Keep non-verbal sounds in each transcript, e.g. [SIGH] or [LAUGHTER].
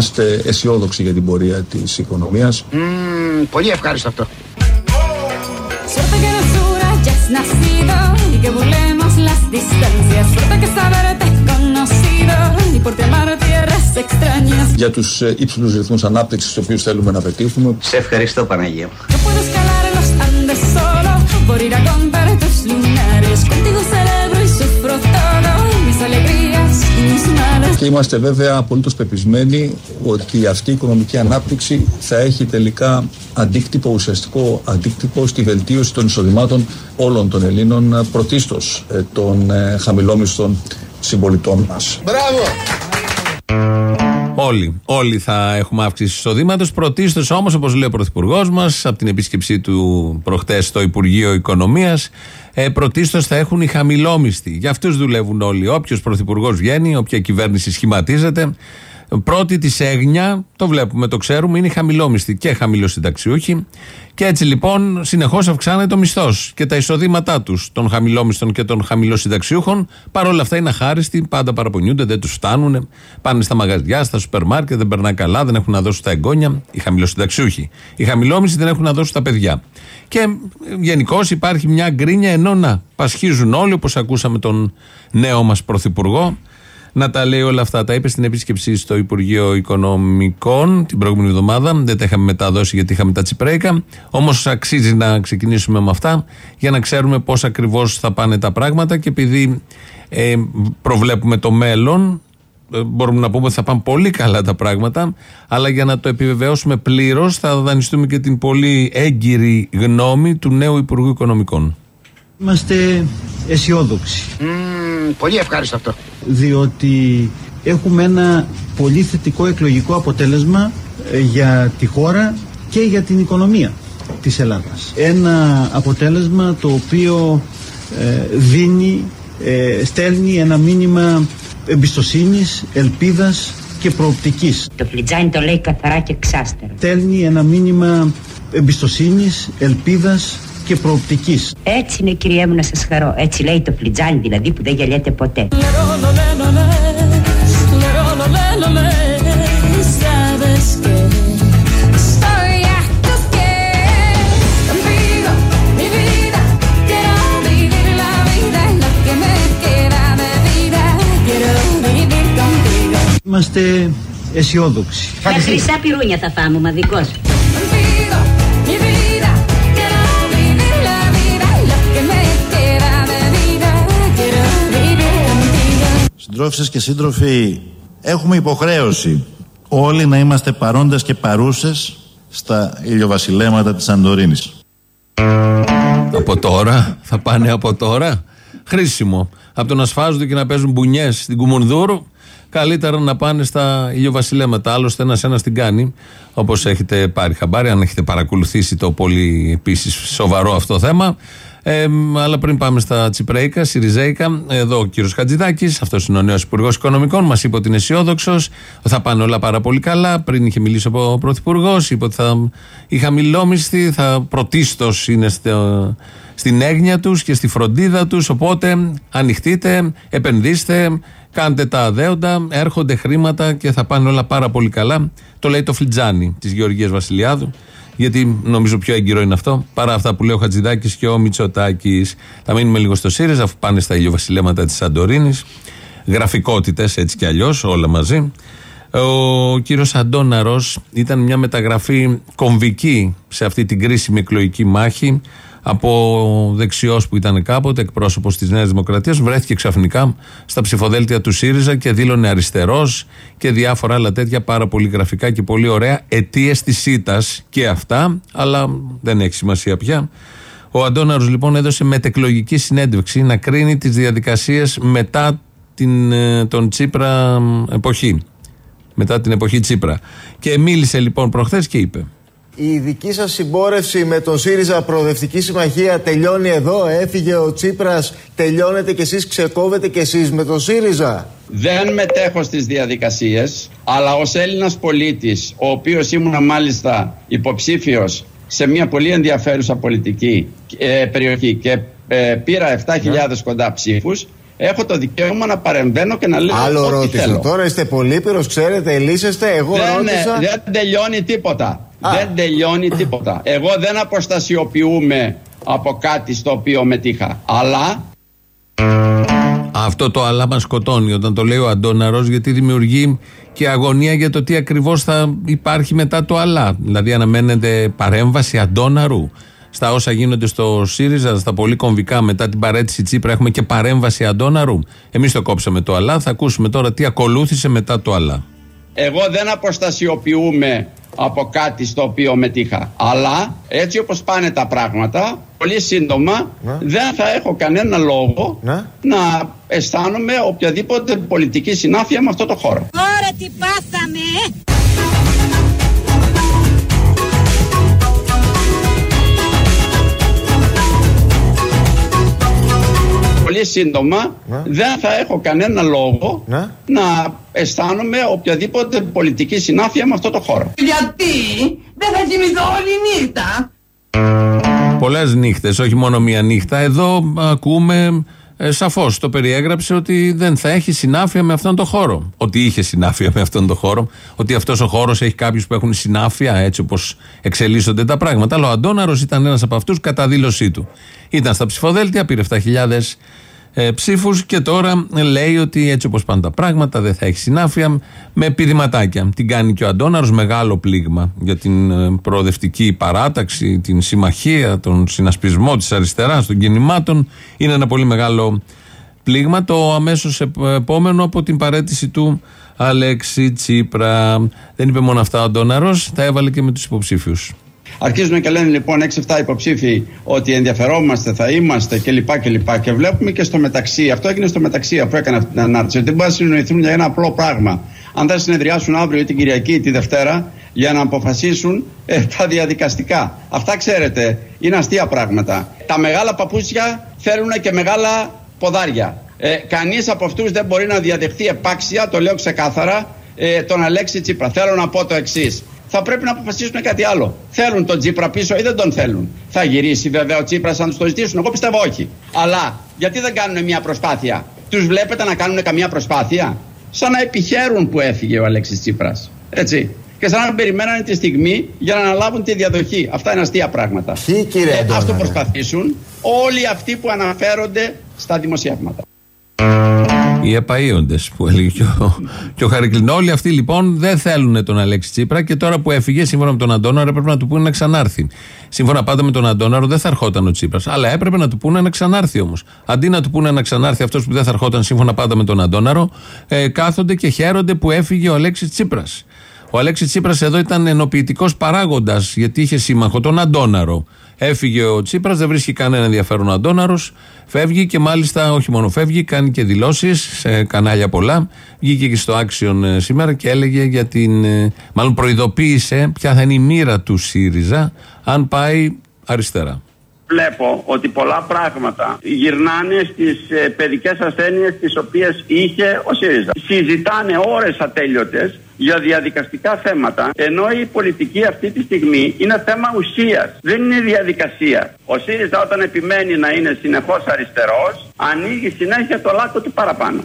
είμαστε αισιόδοξοι για την πορεία της οικονομίας. Mm, πολύ ευχάριστο αυτό. Για τους ε, υψηλούς ρυθμούς ανάπτυξης τους οποίους θέλουμε να πετύχουμε. Σε ευχαριστώ Παναγία. Και είμαστε βέβαια απολύτως πεπισμένοι ότι αυτή η οικονομική ανάπτυξη θα έχει τελικά αντίκτυπο, ουσιαστικό αντίκτυπο στη βελτίωση των εισοδημάτων όλων των Ελλήνων, πρωτίστως ε, των ε, χαμηλόμισθων συμπολιτών μας. Μπράβο! Όλοι, όλοι θα έχουμε αύξηση εισοδήματος. Πρωτίστως όμως, όπως λέει ο Πρωθυπουργός μας, από την επίσκεψή του προχτές στο Υπουργείο Οικονομίας, ε, πρωτίστως θα έχουν οι χαμηλόμισθοι. Για αυτούς δουλεύουν όλοι. Όποιος Πρωθυπουργός βγαίνει, όποια κυβέρνηση σχηματίζεται, Πρώτη της έγνοια, το βλέπουμε, το ξέρουμε, είναι οι χαμηλόμισθοι και χαμηλοσυνταξιούχοι. Και έτσι λοιπόν συνεχώς αυξάνεται το μισθός και τα εισοδήματά τους των χαμηλόμισθων και των χαμηλοσυνταξιούχων. Παρ' όλα αυτά είναι αχάριστοι, πάντα παραπονιούνται, δεν τους φτάνουν. Πάνε στα μαγαζιά, στα σούπερ μάρκετ, δεν περνά καλά, δεν έχουν να δώσουν τα εγγόνια. Οι χαμηλοσυνταξιούχοι. Οι χαμηλόμισθοι δεν έχουν να δώσουν τα παιδιά. Και γενικώς υπάρχει μια γκρίνια ενώ να πασχίζουν όλοι, όπως ακούσαμε τον νέο μας πρωθυπουργό να τα λέει όλα αυτά. Τα είπε στην επίσκεψη στο Υπουργείο Οικονομικών την προηγούμενη εβδομάδα. Δεν τα είχαμε μεταδώσει γιατί είχαμε τα τσιπρέικα. Όμως αξίζει να ξεκινήσουμε με αυτά για να ξέρουμε πώς ακριβώς θα πάνε τα πράγματα και επειδή ε, προβλέπουμε το μέλλον. Ε, μπορούμε να πούμε ότι θα πάνε πολύ καλά τα πράγματα, αλλά για να το επιβεβαιώσουμε πλήρως, θα δανειστούμε και την πολύ έγκυρη γνώμη του νέου Υπουργού Οικονομικών. Είμαστε αισιόδοξοι. Mm, πολύ ευχάριστο αυτό. Διότι έχουμε ένα πολύ θετικό εκλογικό αποτέλεσμα ε, για τη χώρα και για την οικονομία της Ελλάδας. Ένα αποτέλεσμα το οποίο ε, δίνει, ε, στέλνει ένα μήνυμα εμπιστοσύνης, ελπίδας και προοπτικής. Το φλιτζάνι το λέει καθαρά και ξάστερο. Στέλνει ένα μήνυμα εμπιστοσύνης, ελπίδας και προοπτικής. Έτσι είναι κυρία μου να σας χαρώ. Έτσι λέει το φλιτζάνι δηλαδή που δεν γελιέται ποτέ. Είμαστε αισιόδοξοι. Τα χρυσά πυρούνια θα φάμε, μαδικός. Συντρόφισσες και σύντροφοι, έχουμε υποχρέωση όλοι να είμαστε παρόντες και παρούσες στα ηλιοβασιλέματα της Σαντορίνης. Από τώρα, θα πάνε από τώρα; Χρήσιμο. Από το να σφάζονται και να παίζουν μπουνιές στην Κουμουνδούρου, καλύτερα να πάνε στα ηλιοβασιλέματα. Άλλωστε, ένα-ένα την κάνει, όπως έχετε πάρει χαμπάρι, αν έχετε παρακολουθήσει το πολύ επίσης σοβαρό αυτό θέμα. Ε, αλλά πριν πάμε στα Τσιπρέικα, Σιριζέικα, εδώ ο κύριος Χατζηδάκης, αυτός είναι ο νέος Υπουργός Οικονομικών, μας είπε ότι είναι αισιόδοξος, θα πάνε όλα πάρα πολύ καλά. Πριν είχε μιλήσει ο Πρωθυπουργός, είπε ότι θα, οι χαμηλόμισθοι θα πρωτίστως είναι στο, στην έγνοια τους και στη φροντίδα τους. Οπότε ανοιχτείτε, επενδύστε, κάντε τα αδέοντα, έρχονται χρήματα και θα πάνε όλα πάρα πολύ καλά. Το λέει το Φλιτζάνι της Γεωργίας Βασιλιάδου γιατί νομίζω πιο έγκυρο είναι αυτό, παρά αυτά που λέει ο Χατζηδάκης και ο Μητσοτάκης. Θα μείνουμε λίγο στο ΣΥΡΙΖΑ, αφού πάνε στα ηλιοβασιλέματα της Σαντορίνης. Γραφικότητες έτσι κι αλλιώς, όλα μαζί. Ο κύριος Αντώναρος ήταν μια μεταγραφή κομβική σε αυτή την κρίσιμη εκλογική μάχη από δεξιός που ήταν κάποτε εκπρόσωπος της Νέας Δημοκρατίας, βρέθηκε ξαφνικά στα ψηφοδέλτια του ΣΥΡΙΖΑ και δήλωνε αριστερός και διάφορα άλλα τέτοια πάρα πολύ γραφικά και πολύ ωραία. Αιτίες της ΣΥΤΑ και αυτά, αλλά δεν έχει σημασία πια. Ο Αντώναρος λοιπόν έδωσε μετεκλογική συνέντευξη να κρίνει τις διαδικασίες μετά την, ε, τον Τσίπρα εποχή. Μετά την εποχή Τσίπρα. Και μίλησε λοιπόν προχθές και είπε η δική σας συμπόρευση με τον ΣΥΡΙΖΑ Προοδευτική Συμμαχία τελειώνει εδώ, έφυγε ο Τσίπρας, τελειώνετε κι εσείς, ξεκόβετε κι εσείς με τον ΣΥΡΙΖΑ. Δεν μετέχω στις διαδικασίες, αλλά ως Έλληνας πολίτης, ο οποίος ήμουν μάλιστα υποψήφιος σε μια πολύ ενδιαφέρουσα πολιτική ε, περιοχή και ε, πήρα 7.000 κοντά ψήφους, έχω το δικαίωμα να παρεμβαίνω και να λέω Άλλο ό,τι ρώτησα. θέλω. Τώρα είστε πολύπειρος, ξέρετε, λύσεστε. Εγώ δεν, ρώτησα. δεν τελειώνει τίποτα. Α. Δεν τελειώνει τίποτα. Εγώ δεν αποστασιοποιούμε από κάτι στο οποίο μετήχα. Αλλά Αυτό το αλλά μας σκοτώνει όταν το λέει ο Αντώναρος, γιατί δημιουργεί και αγωνία για το τι ακριβώς θα υπάρχει μετά το αλλά. Δηλαδή, αναμένεται παρέμβαση Αντώναρου. Στα όσα γίνονται στο ΣΥΡΙΖΑ, στα πολύ κομβικά μετά την παρέτηση Τσίπρα, έχουμε και παρέμβαση Αντώναρου. Εμείς το κόψαμε το αλλά. Θα ακούσουμε τώρα τι ακολούθησε μετά το αλλά. εγώ δεν αποστασιοποιούμε από κάτι στο οποίο μετήχα. Αλλά έτσι όπως πάνε τα πράγματα, πολύ σύντομα Ναι. δεν θα έχω κανένα λόγο Ναι. να αισθάνομαι οποιαδήποτε πολιτική συνάφεια με αυτό το χώρο. Ωραία τι πάθαμε Πολύ σύντομα Ναι. δεν θα έχω κανένα λόγο Ναι. να αισθάνομαι οποιαδήποτε πολιτική συνάφεια με αυτό το χώρο. Γιατί δεν θα κοιμηθώ όλη νύχτα Πολλές νύχτες, όχι μόνο μία νύχτα. Εδώ ακούμε ε, σαφώς το περιέγραψε ότι δεν θα έχει συνάφεια με αυτόν τον χώρο. Ότι είχε συνάφεια με αυτόν τον χώρο. Ότι αυτός ο χώρος έχει κάποιους που έχουν συνάφεια, έτσι όπως εξελίσσονται τα πράγματα. Αλλά ο Αντώναρος ήταν ένας από αυτούς κατά δήλωσή του. Ήταν στα ψηφοδέλτια, πήρε 7.000 ε, ψήφους και τώρα λέει ότι έτσι όπως πάνε τα πράγματα δεν θα έχει συνάφεια με επιδηματάκια. Την κάνει και ο Αντώναρος μεγάλο πλήγμα για την ε, προοδευτική παράταξη, την συμμαχία, τον συνασπισμό της αριστεράς, των κινημάτων. Είναι ένα πολύ μεγάλο πλήγμα. Το αμέσως επόμενο από την παρέτηση του Αλέξη Τσίπρα. Δεν είπε μόνο αυτά ο Αντώναρος, τα έβαλε και με τους υποψήφιους. Αρχίζουν και λένε λοιπόν 6-7 υποψήφοι ότι ενδιαφερόμαστε, θα είμαστε κλπ. κλπ. Και βλέπουμε και στο μεταξύ, αυτό έγινε στο μεταξύ αφού έκανε αυτή την ανάρτηση, ότι δεν μπορεί να συνεννοηθούν για ένα απλό πράγμα. Αν θα συνεδριάσουν αύριο ή την Κυριακή ή τη Δευτέρα για να αποφασίσουν ε, τα διαδικαστικά. Αυτά ξέρετε, είναι αστεία πράγματα. Τα μεγάλα παπούτσια θέλουν και μεγάλα ποδάρια. Ε, κανείς από αυτούς δεν μπορεί να διαδεχθεί επάξια, το λέω ξεκάθαρα, ε, τον Αλέξη Τσίπρα. Θέλω να πω το εξής. Θα πρέπει να αποφασίσουν κάτι άλλο. Θέλουν τον Τσίπρα πίσω ή δεν τον θέλουν; Θα γυρίσει βέβαια ο Τσίπρας αν τους το ζητήσουν. Εγώ πιστεύω όχι. Αλλά γιατί δεν κάνουν μια προσπάθεια; Τους βλέπετε να κάνουν καμία προσπάθεια; Σαν να επιχαίρουν που έφυγε ο Αλέξης Τσίπρας. Έτσι. Και σαν να περιμένανε τη στιγμή για να αναλάβουν τη διαδοχή. Αυτά είναι αστεία πράγματα. Ποιοι, κύριε Ε, Αντώναρε; ας το προσπαθήσουν όλοι αυτοί που αναφέρονται στα δημοσιεύματα. Οι επαείοντε που έλεγε και ο, και ο Χαρικλίν. Όλοι αυτοί λοιπόν δεν θέλουν τον Αλέξη Τσίπρα και τώρα που έφυγε, σύμφωνα με τον Αντώναρο, έπρεπε να του πούνε να ξανάρθει. Σύμφωνα πάντα με τον Αντώναρο, δεν θα ερχόταν ο Τσίπρας. Αλλά έπρεπε να του πούνε να ξανάρθει όμως. Αντί να του πούνε να ξανάρθει αυτός που δεν θα ερχόταν σύμφωνα πάντα με τον Αντώναρο, ε, κάθονται και χαίρονται που έφυγε ο Αλέξης Τσίπρας. Ο Αλέξης Τσίπρας εδώ ήταν ενοποιητικός παράγοντας, γιατί είχε σύμμαχο τον Αντώναρο. Έφυγε ο Τσίπρας, δεν βρίσκει κανένα ενδιαφέρον ο Αντώναρος. Φεύγει και μάλιστα όχι μόνο φεύγει, κάνει και δηλώσεις σε κανάλια πολλά. Βγήκε και στο Action ε, σήμερα και έλεγε για την. ε, Μάλλον προειδοποίησε ποια θα είναι η μοίρα του ΣΥΡΙΖΑ αν πάει αριστερά. Βλέπω ότι πολλά πράγματα γυρνάνε στις ε, παιδικές ασθένειες τις οποίες είχε ο ΣΥΡΙΖΑ. Συζητάνε ώρες ατέλειωτες για διαδικαστικά θέματα, ενώ η πολιτική αυτή τη στιγμή είναι θέμα ουσίας, δεν είναι διαδικασία. Ο ΣΥΡΙΖΑ όταν επιμένει να είναι συνεχώς αριστερός, ανοίγει συνέχεια το λάκκο του παραπάνω.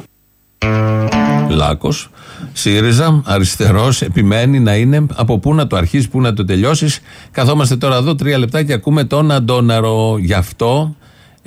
Λάκο, ΣΥΡΙΖΑ, αριστερός, επιμένει να είναι από πού να το αρχίσεις, πού να το τελειώσεις. Καθόμαστε τώρα εδώ τρία λεπτά και ακούμε τον Αντώναρο. Γι' αυτό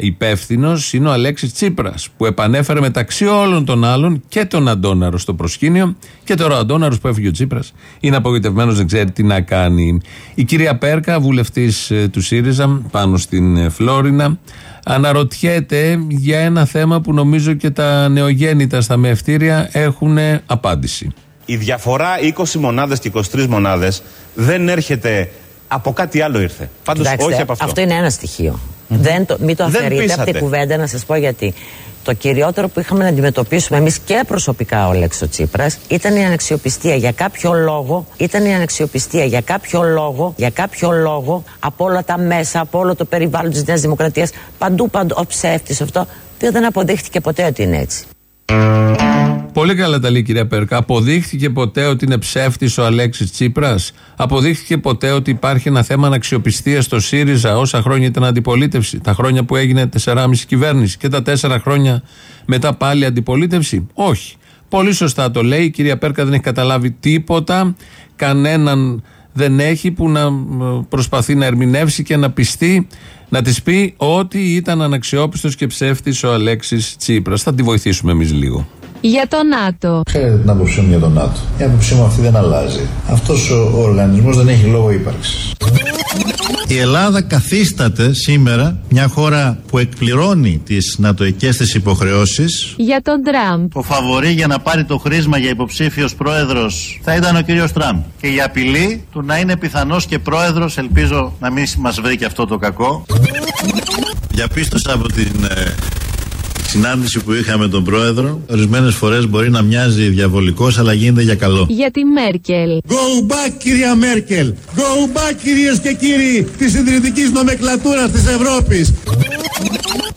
υπεύθυνος είναι ο Αλέξης Τσίπρας, που επανέφερε μεταξύ όλων των άλλων και τον Αντώναρος στο προσκήνιο. Και τώρα ο Αντώναρος που έφυγε ο Τσίπρας είναι απογοητευμένος, δεν ξέρει τι να κάνει. Η κυρία Πέρκα, βουλευτής του ΣΥΡΙΖΑ, πάνω στην ε, Φλόρινα, αναρωτιέται για ένα θέμα που νομίζω και τα νεογέννητα στα μεευτήρια έχουν απάντηση. Η διαφορά 20 μονάδες και 23 μονάδες δεν έρχεται από κάτι άλλο ήρθε. Πάντως Κοιτάξτε, όχι από αυτό. είναι ένα στοιχείο. Δεν το, μην το Δεν αφαιρείτε από πείσατε. την κουβέντα να σας πω γιατί. Το κυριότερο που είχαμε να αντιμετωπίσουμε εμείς και προσωπικά ο Λέξο Τσίπρας ήταν η αναξιοπιστία. Για κάποιο λόγο, ήταν η αναξιοπιστία. Για κάποιο λόγο, για κάποιο λόγο, από όλα τα μέσα, από όλο το περιβάλλον της Νέας Δημοκρατίας, παντού, παντού, ο ψεύτης αυτό, δεν αποδείχτηκε ποτέ ότι είναι έτσι. Πολύ καλά τα λέει η κυρία Πέρκα. Αποδείχθηκε ποτέ ότι είναι ψεύτης ο Αλέξης Τσίπρας; Αποδείχθηκε ποτέ ότι υπάρχει ένα θέμα αναξιοπιστίας στο ΣΥΡΙΖΑ όσα χρόνια ήταν αντιπολίτευση; Τα χρόνια που έγινε 4,5 κυβέρνηση και τα 4 χρόνια μετά πάλι αντιπολίτευση; Όχι. Πολύ σωστά το λέει. Η κυρία Πέρκα δεν έχει καταλάβει τίποτα. Κανέναν δεν έχει που να προσπαθεί να ερμηνεύσει και να πιστεί να της πει ότι ήταν αναξιόπιστος και ψεύτης ο Αλέξης Τσίπρας. Θα τη βοηθήσουμε εμείς λίγο. Για το ΝΑΤΟ. Ξέρετε την άποψή μου για το ΝΑΤΟ. Η άποψή μου αυτή δεν αλλάζει. Αυτός ο, ο οργανισμός δεν έχει λόγο ύπαρξης. Η Ελλάδα καθίσταται σήμερα μια χώρα που εκπληρώνει τις νατοικές της υποχρεώσεις. Για τον Τραμπ. Ο φαβορή για να πάρει το χρήσμα για υποψήφιος πρόεδρος θα ήταν ο κύριος Τραμπ. Και η απειλή του να είναι πιθανός και πρόεδρος, ελπίζω να μην μας βρει και αυτό το κακό. Διαπίστωσα από την ε, συνάντηση που είχαμε με τον πρόεδρο, ορισμένες φορές μπορεί να μοιάζει διαβολικός αλλά γίνεται για καλό. Για τη Μέρκελ. Go back κυρία Μέρκελ. Go back κυρίες και κύριοι της συντηρητικής νομεκλατούρας της Ευρώπης.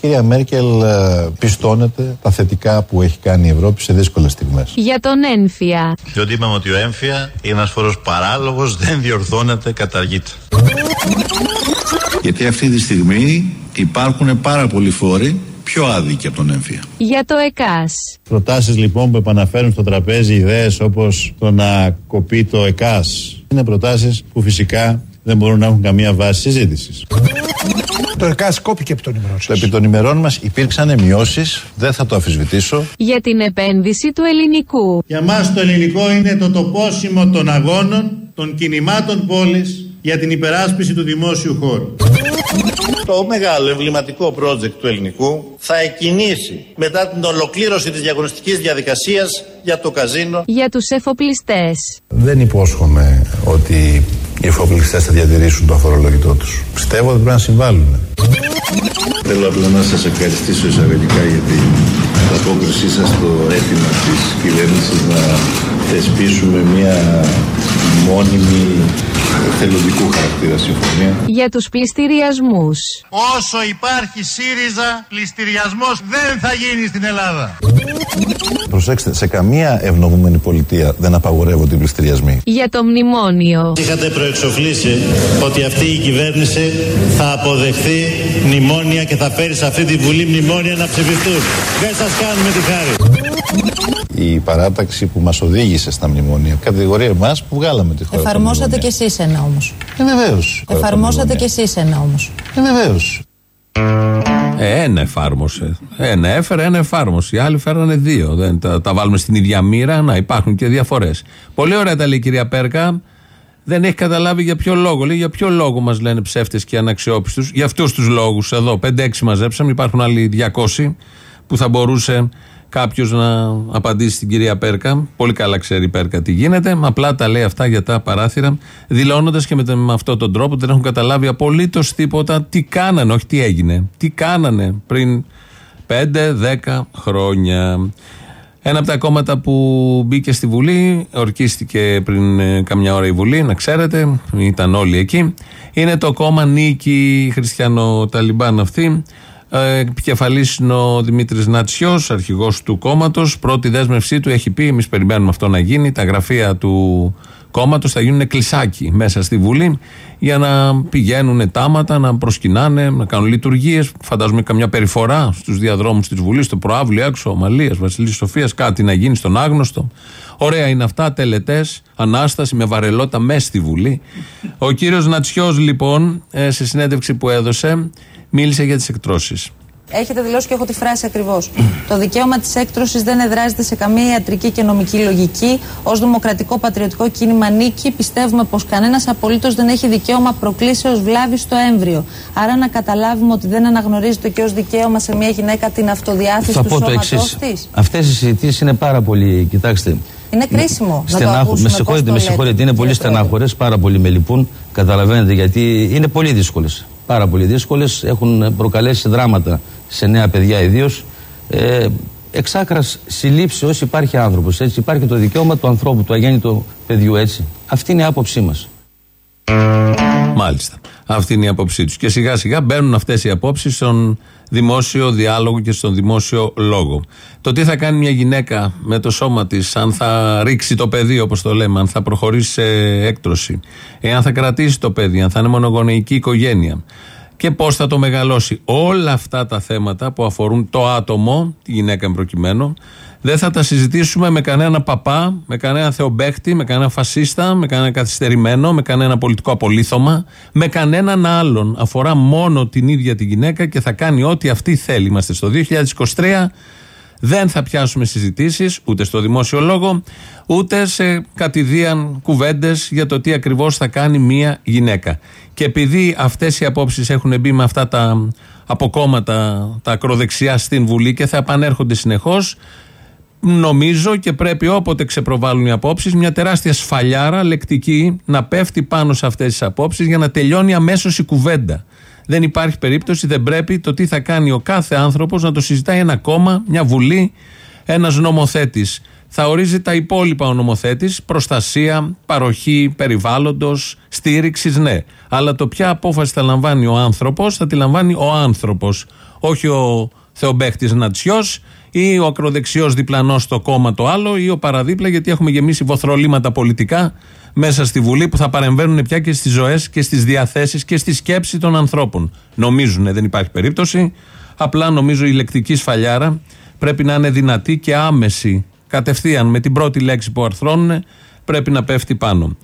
Κυρία Μέρκελ ε, πιστώνεται τα θετικά που έχει κάνει η Ευρώπη σε δύσκολες στιγμές. Για τον Ένφια. Διότι είπαμε ότι ο έμφυα είναι ένας φόρος παράλογος, δεν διορθώνεται, καταργείται. Γιατί αυτή τη στιγμή υπάρχουν πάρα πολλοί φόροι πιο άδικοι από τον έμφυα. Για το ΕΚΑΣ. Προτάσεις λοιπόν που επαναφέρουν στο τραπέζι ιδέες όπως το να κοπεί το ΕΚΑΣ είναι προτάσεις που φυσικά δεν μπορούν να έχουν καμία βάση συζήτησης. Το ΕΚΑΣ κόπηκε επί των ημερών Στο επί των ημερών μας υπήρξαν μειώσεις, δεν θα το αφισβητήσω. Για την επένδυση του ελληνικού. Για μας το ελληνικό είναι το τοπόσιμο των αγώνων, των κινημάτων πόλης για την υπεράσπιση του δημόσιου χώρου. Το μεγάλο εμβληματικό project του ελληνικού θα εκκινήσει μετά την ολοκλήρωση της διαγωνιστικής διαδικασίας για το καζίνο. Για τους εφοπλιστές. Δεν υπόσχομαι ότι οι εφοπλιστές θα διατηρήσουν το αφορολογητό τους. Πιστεύω ότι πρέπει να συμβάλλουν. Θέλω απλά να σας ευχαριστήσω εισαγωγικά για την απόκρισή σας στο αίτημα της κυβέρνησης να θεσπίσουμε μια μόνιμη θελοντικού χαρακτήρα συμφωνία. Για τους πληστηριασμούς. Όσο υπάρχει ΣΥΡΙΖΑ, πληστηριασμός δεν θα γίνει στην Ελλάδα. Προσέξτε, σε καμία ευνομούμενη πολιτεία δεν απαγορεύονται οι πληστηριασμοί. Για το μνημόνιο. Είχατε προεξοφλήσει ότι αυτή η κυβέρνηση θα αποδεχθεί μνημόνια και θα φέρει σε αυτή τη Βουλή μνημόνια να ψηφιστούν. Δεν σας κάνουμε τη χάρη. Η παράταξη που μας οδήγησε στα μνημόνια κατηγορεί εμά που βγάλαμε τη χώρα. Εφαρμόσατε κι εσείς ένα όμως. Ε, βεβαίω. Εφαρμόσατε κι εσείς ένα όμως. Ε, βεβαίω. Ε, ένα εφάρμοσε. Ένα έφερε, ένα εφάρμοσε. Οι άλλοι φέρανε δύο. Δεν τα, τα βάλουμε στην ίδια μοίρα. Να υπάρχουν και διαφορές. Πολύ ωραία τα λέει η κυρία Πέρκα. Δεν έχει καταλάβει για ποιο λόγο. Λέει για ποιο λόγο μας λένε ψεύτες και αναξιόπιστους. Για αυτούς τους λόγους εδώ. 5-6 μαζέψαμε. Υπάρχουν άλλοι 200 που θα μπορούσε κάποιος να απαντήσει στην κυρία Πέρκα. Πολύ καλά ξέρει η Πέρκα τι γίνεται. Απλά τα λέει αυτά για τα παράθυρα, δηλώνοντας και με, με αυτόν τον τρόπο ότι δεν έχουν καταλάβει απολύτως τίποτα τι κάνανε, όχι τι έγινε. Τι κάνανε πριν 5-10 χρόνια. Ένα από τα κόμματα που μπήκε στη Βουλή, ορκίστηκε πριν ε, καμιά ώρα η Βουλή, να ξέρετε, ήταν όλοι εκεί. Είναι το κόμμα Νίκη Χριστιανο-Ταλιμπάν αυτή. Ε, Επικεφαλής είναι ο Δημήτρης Νατσιός, αρχηγός του κόμματος. Πρώτη δέσμευσή του έχει πει: Εμείς περιμένουμε αυτό να γίνει. Τα γραφεία του κόμματος θα γίνουν κλεισάκι μέσα στη Βουλή για να πηγαίνουν τάματα, να προσκυνάνε, να κάνουν λειτουργίες. Φαντάζομαι καμιά περιφορά στους διαδρόμους της Βουλής, στο προάβλιο έξω, Ομαλίας, Βασιλής Σοφίας, κάτι να γίνει στον άγνωστο. Ωραία είναι αυτά, τελετές, ανάσταση με βαρελότα μέσα στη Βουλή. Ο κύριος Νατσιός, λοιπόν, ε, σε συνέντευξη που έδωσε, μίλησε για τις εκτρώσεις. Έχετε δηλώσει και έχω τη φράση ακριβώς. το δικαίωμα της έκτρωσης δεν εδράζεται σε καμία ιατρική και νομική λογική. Ω δημοκρατικό πατριωτικό κίνημα νίκη, πιστεύουμε πως κανένας απολύτως δεν έχει δικαίωμα προκλήσεως βλάβη στο έμβριο. Άρα να καταλάβουμε ότι δεν αναγνωρίζεται και ως δικαίωμα σε μια γυναίκα την αυτοδιάθεση Θα του πω το σώματός εξής. της. Αυτές οι συζητήσεις είναι πάρα πολύ. Κοιτάξτε. Είναι κρίσιμο. να το Στενάχο- ακούσουμε με πώς συγχωρείτε, το με λέτε, συγχωρείτε. Είναι κύριε πολύ Πρόεδρε. στενάχωρες, πάρα πολύ με λυπούν. Καταλαβαίνετε γιατί είναι πολύ δύσκολες. Πάρα πολύ δύσκολες. Έχουν προκαλέσει δράματα σε νέα παιδιά ιδίως. Ε, Εξ άκρα συλλήψεως υπάρχει άνθρωπος. Υπάρχει το δικαίωμα του ανθρώπου, του αγέννητου παιδιού έτσι. Αυτή είναι η άποψή μας. Μάλιστα. Αυτή είναι η απόψή τους. Και σιγά σιγά μπαίνουν αυτές οι απόψεις στον δημόσιο διάλογο και στον δημόσιο λόγο. Το τι θα κάνει μια γυναίκα με το σώμα της, αν θα ρίξει το παιδί, όπως το λέμε, αν θα προχωρήσει σε έκτρωση, εάν θα κρατήσει το παιδί, αν θα είναι μονογονεϊκή οικογένεια και πώς θα το μεγαλώσει. Όλα αυτά τα θέματα που αφορούν το άτομο, τη γυναίκα εμπροκειμένου, δεν θα τα συζητήσουμε με κανένα παπά, με κανένα θεομπέχτη, με κανένα φασίστα, με κανένα καθυστερημένο, με κανένα πολιτικό απολύθωμα, με κανέναν άλλον. Αφορά μόνο την ίδια τη γυναίκα και θα κάνει ό,τι αυτή θέλει. Είμαστε στο 2023. Δεν θα πιάσουμε συζητήσεις ούτε στο δημόσιο λόγο, ούτε σε κατηδίαν κουβέντες για το τι ακριβώς θα κάνει μία γυναίκα. Και επειδή αυτές οι απόψεις έχουν μπει με αυτά τα αποκόμματα, τα ακροδεξιά στην Βουλή και θα επανέρχονται συνεχώς, νομίζω και πρέπει όποτε ξεπροβάλλουν οι απόψεις, μια τεράστια σφαλιάρα λεκτική να πέφτει πάνω σε αυτές τις απόψεις για να τελειώνει αμέσως η κουβέντα. Δεν υπάρχει περίπτωση, δεν πρέπει το τι θα κάνει ο κάθε άνθρωπος να το συζητάει ένα κόμμα, μια βουλή, ένας νομοθέτης. Θα ορίζει τα υπόλοιπα ο νομοθέτης, προστασία, παροχή περιβάλλοντος, στήριξης, ναι. Αλλά το ποια απόφαση θα λαμβάνει ο άνθρωπος, θα τη λαμβάνει ο άνθρωπος. Όχι ο θεομπέχτη Νατσιός ή ο ακροδεξιός διπλανός στο κόμμα το άλλο ή ο παραδίπλα, γιατί έχουμε γεμίσει βοθρολήματα πολιτικά μέσα στη Βουλή που θα παρεμβαίνουν πια και στις ζωές και στις διαθέσεις και στη σκέψη των ανθρώπων. Νομίζουν, δεν υπάρχει περίπτωση. Απλά νομίζω η λεκτική σφαλιάρα πρέπει να είναι δυνατή και άμεση. Κατευθείαν με την πρώτη λέξη που αρθρώνουν πρέπει να πέφτει πάνω.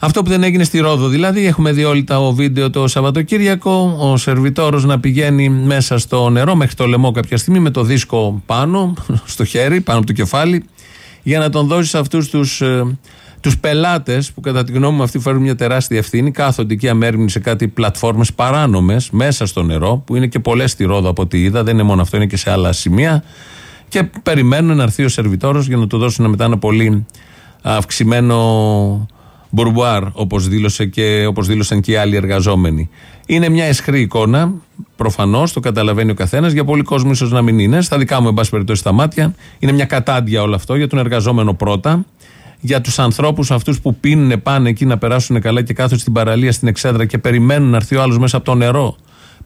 Αυτό που δεν έγινε στη Ρόδο δηλαδή, έχουμε δει όλοι τα βίντεο το Σαββατοκύριακο, ο σερβιτόρος να πηγαίνει μέσα στο νερό μέχρι το λαιμό κάποια στιγμή με το δίσκο πάνω, [LAUGHS] στο χέρι, πάνω από το κεφάλι, για να τον δώσει σε αυτούς τους, ε, τους πελάτες που κατά τη γνώμη μου αυτοί φέρουν μια τεράστια ευθύνη, κάθονται εκεί αμέριμνοι σε κάτι πλατφόρμες παράνομες μέσα στο νερό, που είναι και πολλές στη Ρόδο από ό,τι είδα, δεν είναι μόνο αυτό, είναι και σε άλλα σημεία, και περιμένουν να έρθει ο σερβιτόρος για να του δώσουν μετά ένα πολύ αυξημένο Μπουρμπουάρ, όπως δήλωσε και όπως δήλωσαν και οι άλλοι εργαζόμενοι. Είναι μια εσχρή εικόνα, προφανώς, το καταλαβαίνει ο καθένας. Για πολλοί κόσμο ίσως να μην είναι. Στα δικά μου, εν πάση περιπτώσει, στα μάτια. Είναι μια κατάντια όλο αυτό για τον εργαζόμενο πρώτα. Για τους ανθρώπους αυτούς που πίνουν, πάνε εκεί να περάσουν καλά και κάθονται στην παραλία, στην εξέδρα και περιμένουν να έρθει ο άλλος μέσα από το νερό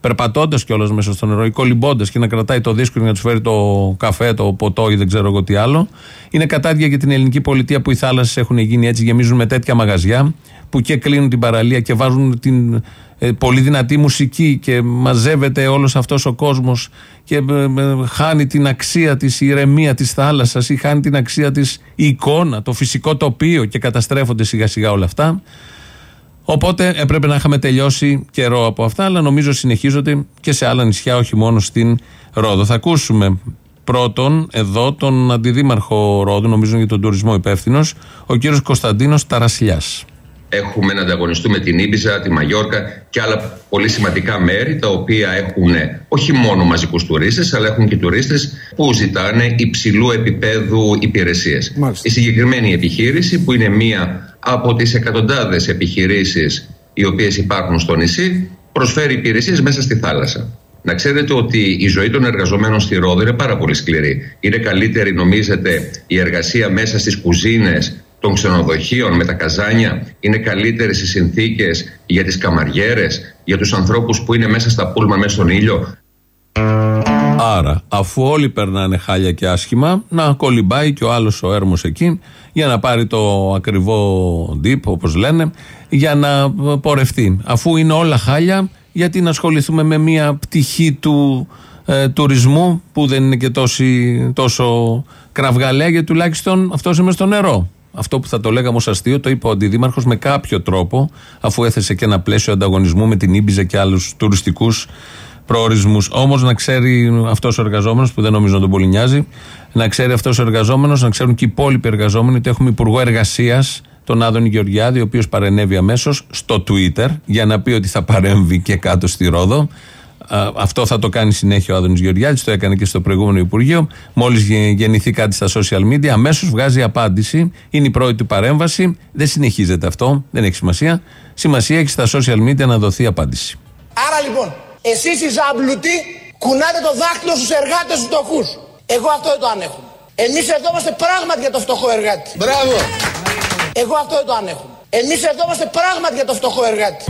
περπατώντας κιόλας μέσα στο νερό ή κολυμπώντας και να κρατάει το δίσκο για να τους φέρει το καφέ, το ποτό ή δεν ξέρω εγώ τι άλλο. Είναι κατάδια για την ελληνική πολιτεία που οι θάλασσες έχουν γίνει έτσι, γεμίζουν με τέτοια μαγαζιά που και κλείνουν την παραλία και βάζουν την ε, πολύ δυνατή μουσική και μαζεύεται όλος αυτός ο κόσμος και ε, ε, χάνει την αξία της η ηρεμία της θάλασσας ή χάνει την αξία της η εικόνα, το φυσικό τοπίο και καταστρέφονται σιγά σιγά όλα αυτά. Οπότε έπρεπε να είχαμε τελειώσει καιρό από αυτά, αλλά νομίζω συνεχίζονται και σε άλλα νησιά, όχι μόνο στην Ρόδο. Θα ακούσουμε πρώτον εδώ τον αντιδήμαρχο Ρόδου, νομίζω για τον τουρισμό υπεύθυνος, ο κύριος Κωνσταντίνος Ταρασιλιάς. Έχουμε να ανταγωνιστούμε την Ήμπιζα, τη Μαγιόρκα και άλλα πολύ σημαντικά μέρη τα οποία έχουν όχι μόνο μαζικούς τουρίστες αλλά έχουν και τουρίστες που ζητάνε υψηλού επίπεδου υπηρεσίες. Η συγκεκριμένη επιχείρηση που είναι μία από τις εκατοντάδες επιχειρήσεις οι οποίες υπάρχουν στο νησί προσφέρει υπηρεσίες μέσα στη θάλασσα. Να ξέρετε ότι η ζωή των εργαζομένων στη Ρόδο είναι πάρα πολύ σκληρή. Είναι καλύτερη, νομίζετε, η εργασία μέσα στις κουζίνες των ξενοδοχείων με τα καζάνια. Είναι καλύτερες οι συνθήκες για τις καμαριέρες, για τους ανθρώπους που είναι μέσα στα πούλμα, μέσα στον ήλιο; Άρα, αφού όλοι περνάνε χάλια και άσχημα, να κολυμπάει και ο άλλος ο έρμος εκεί για να πάρει το ακριβό dip, όπως λένε, για να πορευτεί. Αφού είναι όλα χάλια, γιατί να ασχοληθούμε με μια πτυχή του ε, τουρισμού που δεν είναι και τόση, τόσο κραυγαλαία, γιατί τουλάχιστον αυτός είναι στο νερό. Αυτό που θα το λέγαμε ως αστείο το είπε ο αντιδήμαρχος με κάποιο τρόπο, αφού έθεσε και ένα πλαίσιο ανταγωνισμού με την Ήμπιζα και άλλους τουριστικούς προορισμούς. Όμως να ξέρει αυτός ο εργαζόμενος, που δεν νομίζω να τον πολύ νοιάζει, να ξέρει αυτός ο εργαζόμενος, να ξέρουν και οι υπόλοιποι εργαζόμενοι ότι έχουμε υπουργό εργασίας, τον Άδωνη Γεωργιάδη, ο οποίος παρενέβη αμέσως στο Twitter για να πει ότι θα παρέμβει και κάτω στη Ρόδο. Αυτό θα το κάνει συνέχεια ο Άδωνης Γεωργιάδης, το έκανε και στο προηγούμενο Υπουργείο. Μόλις γεννηθεί κάτι στα social media, αμέσως βγάζει απάντηση. Είναι η πρώτη του παρέμβαση. Δεν συνεχίζεται αυτό, δεν έχει σημασία. Σημασία έχει στα social media να δοθεί απάντηση. Άρα λοιπόν, εσείς οι ζαμπλουτοί κουνάτε το δάχτυλο στους εργάτες τους φτωχούς. Εγώ αυτό δεν το ανέχομαι. Εμείς εδώ είμαστε πράγματι για το φτωχό εργάτη. Μπράβο. Εγώ αυτό δεν το ανέχομαι. Εμείς εδώ είμαστε πράγματι για το φτωχό εργάτη.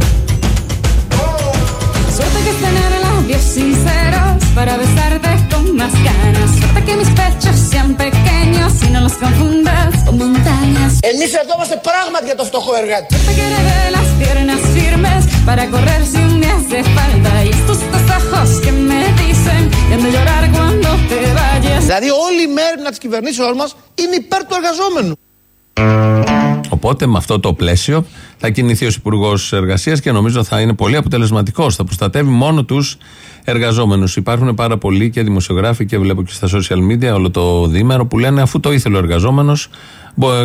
Suerte que es tener labios sinceros para besarte con más ganas. Suerte que mis pechos sean pequeños y no los confundas con montañas. Εμείς εδώ είμαστε πράγματι για το φτωχό εργάτη. Suerte que de las piernas firmes para correr si me hace falta. Y estos tus ojos que me dicen que han de llorar cuando te vayas. Δηλαδή όλη η μέρη της κυβερνήσεώς μας είναι υπέρ του εργαζόμενου. Οπότε με αυτό το πλαίσιο θα κινηθεί ο Υπουργός Εργασίας και νομίζω θα είναι πολύ αποτελεσματικός. Θα προστατεύει μόνο τους εργαζόμενους. Υπάρχουν πάρα πολλοί και δημοσιογράφοι και βλέπω και στα social media όλο το δίμερο που λένε αφού το ήθελε ο εργαζόμενος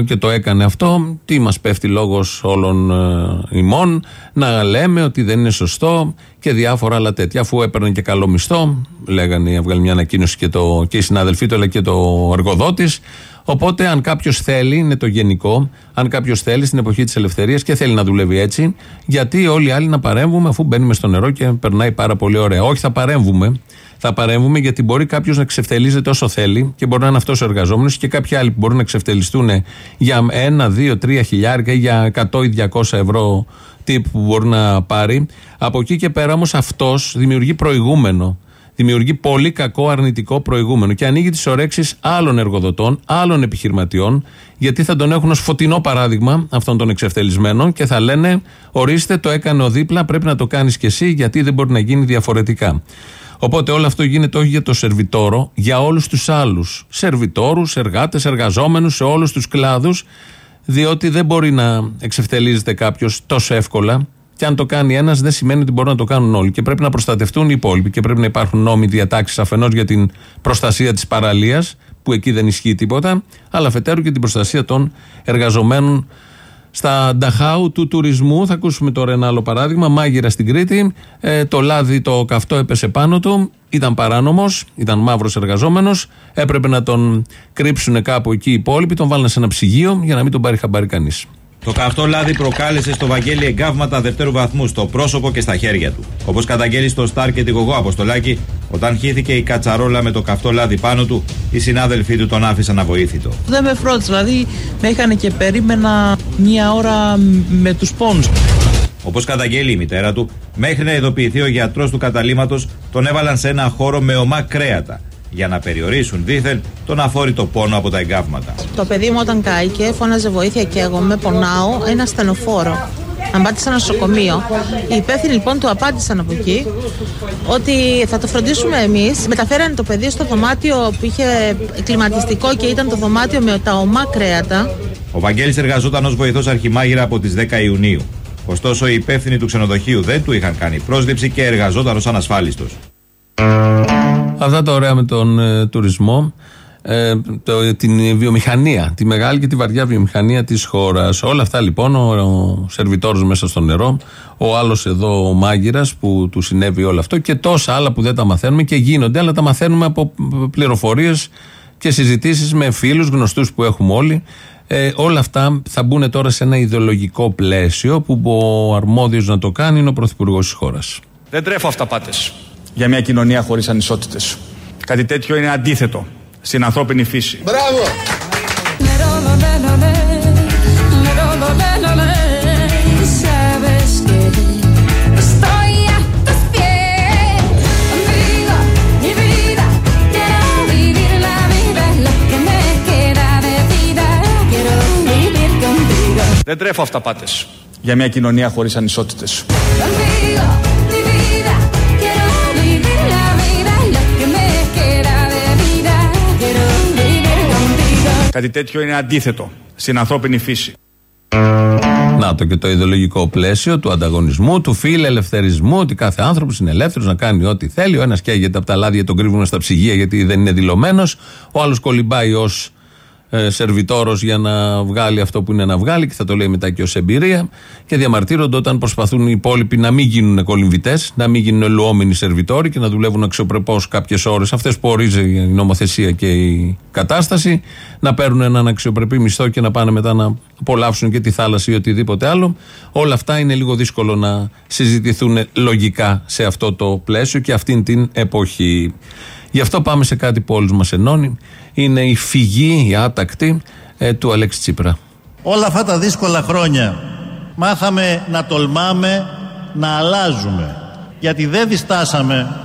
και το έκανε αυτό, τι μας πέφτει λόγος όλων ε, ημών να λέμε ότι δεν είναι σωστό και διάφορα άλλα τέτοια. Αφού έπαιρνε και καλό μισθό, λέγανε, έβγαλε μια ανακοίνωση και, το, και οι συνάδελφοί του αλλά και το εργοδότης. Οπότε, αν κάποιος θέλει, είναι το γενικό, αν κάποιος θέλει στην εποχή της ελευθερίας και θέλει να δουλεύει έτσι, γιατί όλοι οι άλλοι να παρέμβουμε αφού μπαίνουμε στο νερό και περνάει πάρα πολύ ωραία. Όχι, θα παρέμβουμε. Θα παρέμβουμε γιατί μπορεί κάποιος να ξεφτελίζεται όσο θέλει και μπορεί να είναι αυτός ο εργαζόμενος και κάποιοι άλλοι που μπορούν να ξεφτελιστούν για ένα, δύο, τρία χιλιάρικα ή για 100 ή 200 ευρώ τύπου που μπορεί να πάρει. Από εκεί και πέρα όμως αυτός δημιουργεί προηγούμενο δημιουργεί πολύ κακό αρνητικό προηγούμενο και ανοίγει τις ορέξει άλλων εργοδοτών, άλλων επιχειρηματιών, γιατί θα τον έχουν ως φωτεινό παράδειγμα αυτών των εξευτελισμένων και θα λένε: Ορίστε, το έκανε ο δίπλα, πρέπει να το κάνεις κι εσύ, γιατί δεν μπορεί να γίνει διαφορετικά. Οπότε όλο αυτό γίνεται όχι για το σερβιτόρο, για όλους τους άλλους. Σερβιτόρους, εργάτες, εργαζόμενους σε όλους τους κλάδους, διότι δεν μπορεί να εξευτελίζεται κάποιος τόσο εύκολα και αν το κάνει ένας, δεν σημαίνει ότι μπορούν να το κάνουν όλοι. Και πρέπει να προστατευτούν οι υπόλοιποι. Και πρέπει να υπάρχουν νόμοι διατάξεις αφενός για την προστασία της παραλίας, που εκεί δεν ισχύει τίποτα, αλλά αφετέρου και την προστασία των εργαζομένων στα Νταχάου του τουρισμού. Θα ακούσουμε τώρα ένα άλλο παράδειγμα. Μάγειρα στην Κρήτη. Ε, το λάδι, το καυτό έπεσε πάνω του. Ήταν παράνομος, ήταν μαύρος εργαζόμενος. Έπρεπε να τον κρύψουν κάπου εκεί οι υπόλοιποι. Τον βάλανε σε ένα ψυγείο για να μην τον πάρει χαμπάρι κανείς. Το καυτό λάδι προκάλεσε στο Βαγγέλη εγκάβματα δευτέρου βαθμού στο πρόσωπο και στα χέρια του. Όπως καταγγέλει στο Σταρ και τη Γογό Αποστολάκη, όταν χύθηκε η κατσαρόλα με το καυτό λάδι πάνω του, οι συνάδελφοί του τον άφησαν αβοήθητο. Δεν με φρόντισε, δηλαδή με είχαν και περίμενα μία ώρα με τους πόνους. Όπως καταγγέλει η μητέρα του, μέχρι να ειδοποιηθεί ο γιατρός του καταλήματο, τον έβαλαν σε ένα χώρο με ομά κρέατα για να περιορίσουν δήθεν τον αφόρητο πόνο από τα εγκάβματα. Το παιδί μου όταν κάηκε φώναζε βοήθεια και εγώ με πονάω ένα στενοφόρο. Αν πάτε σε ένα νοσοκομείο. Οι υπεύθυνοι λοιπόν του απάντησαν από εκεί ότι θα το φροντίσουμε εμείς. Μεταφέρανε το παιδί στο δωμάτιο που είχε κλιματιστικό και ήταν το δωμάτιο με τα ομά κρέατα. Ο Βαγγέλης εργαζόταν ως βοηθός αρχιμάγειρα από τις 10 Ιουνίου. Ωστόσο, οι υπεύθυνοι του ξενοδοχείου δεν του είχαν κάνει πρόσληψη και εργαζόταν ως ανασφάλιστος. Αυτά τα ωραία με τον ε, τουρισμό. Ε, το, την βιομηχανία, τη μεγάλη και τη βαριά βιομηχανία της χώρας. Όλα αυτά λοιπόν, ο, ο σερβιτόρος μέσα στο νερό, ο άλλος εδώ ο μάγειρας που του συνέβη όλο αυτό και τόσα άλλα που δεν τα μαθαίνουμε και γίνονται, αλλά τα μαθαίνουμε από πληροφορίες και συζητήσεις με φίλους γνωστούς που έχουμε όλοι. Ε, όλα αυτά θα μπουν τώρα σε ένα ιδεολογικό πλαίσιο που ο αρμόδιος να το κάνει είναι ο Πρωθυπουργός της χώρας. Δεν τρέφω αυταπάτες για μια κοινωνία χωρίς ανισότητες. Κάτι τέτοιο είναι αντίθετο στην ανθρώπινη φύση. Μπράβο! Sabes que estoy a tus pies. Contigo, mi Κάτι τέτοιο είναι αντίθετο στην ανθρώπινη φύση. Να το και το ιδεολογικό πλαίσιο του ανταγωνισμού, του φιλελευθερισμού, ότι κάθε άνθρωπος είναι ελεύθερος να κάνει ό,τι θέλει. Ο ένας καίγεται από τα λάδια, τον κρύβουν στα ψυγεία γιατί δεν είναι δηλωμένος. Ο άλλος κολυμπάει ως ε, σερβιτόρος για να βγάλει αυτό που είναι να βγάλει και θα το λέει μετά και ω εμπειρία. Και διαμαρτύρονται όταν προσπαθούν οι υπόλοιποι να μην γίνουν κολυμβητές, να μην γίνουν ελουόμενοι σερβιτόροι και να δουλεύουν αξιοπρεπώς κάποιες ώρες, αυτές που ορίζει η νομοθεσία και η κατάσταση, να παίρνουν έναν αξιοπρεπή μισθό και να πάνε μετά να απολαύσουν και τη θάλασσα ή οτιδήποτε άλλο. Όλα αυτά είναι λίγο δύσκολο να συζητηθούν λογικά σε αυτό το πλαίσιο και αυτήν την εποχή. Γι' αυτό πάμε σε κάτι που όλους μας ενώνει. Είναι η φυγή, η άτακτη ε, του Αλέξη Τσίπρα. Όλα αυτά τα δύσκολα χρόνια Μάθαμε να τολμάμε, να αλλάζουμε. Γιατί δεν διστάσαμε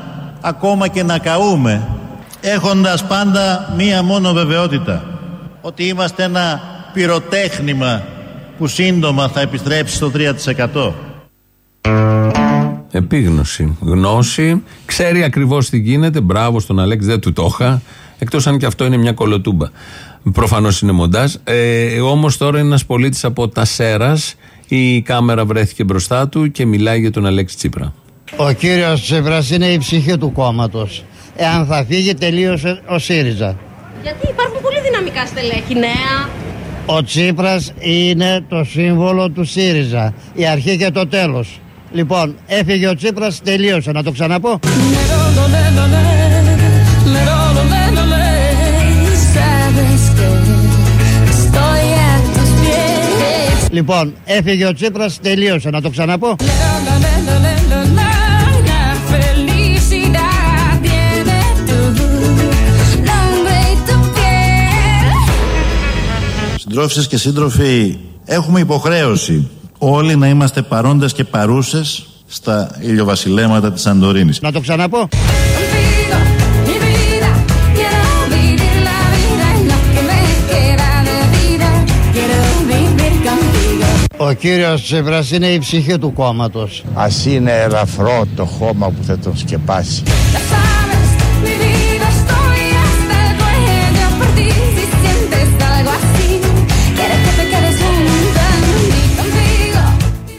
ακόμα και να καούμε έχοντας πάντα μία μόνο βεβαιότητα ότι είμαστε ένα πυροτέχνημα που σύντομα θα επιστρέψει στο 3%. Επίγνωση, γνώση, ξέρει ακριβώς τι γίνεται. Μπράβο στον Αλέξη, δεν του το είχα. Εκτός αν και αυτό είναι μια κολοτούμπα. Προφανώς είναι μοντάζ. Ε, Όμως τώρα είναι ένας πολίτης από τα Σέρας. Η κάμερα βρέθηκε μπροστά του και μιλάει για τον Αλέξη Τσίπρα. Ο κύριος Τσίπρας είναι η ψυχή του κόμματος. Εάν θα φύγει τελείωσε ο ΣΥΡΙΖΑ. Γιατί υπάρχουν πολύ δυναμικά στελέχη νέα. Ο Τσίπρας είναι το σύμβολο του ΣΥΡΙΖΑ. Η αρχή και το τέλος. Λοιπόν, έφυγε ο Τσίπρας, τελείωσε. Να το ξαναπώ. Λοιπόν, έφυγε ο Τσίπρας, τελείωσε. Να το ξαναπώ. Συντρόφισσες και σύντροφοι, έχουμε υποχρέωση όλοι να είμαστε παρόντες και παρούσες στα ηλιοβασιλέματα της Σαντορίνης. Να το ξαναπώ. Ο κύριος Τσίπρας είναι η ψυχή του κόμματος. Ας είναι ελαφρό το χώμα που θα τον σκεπάσει.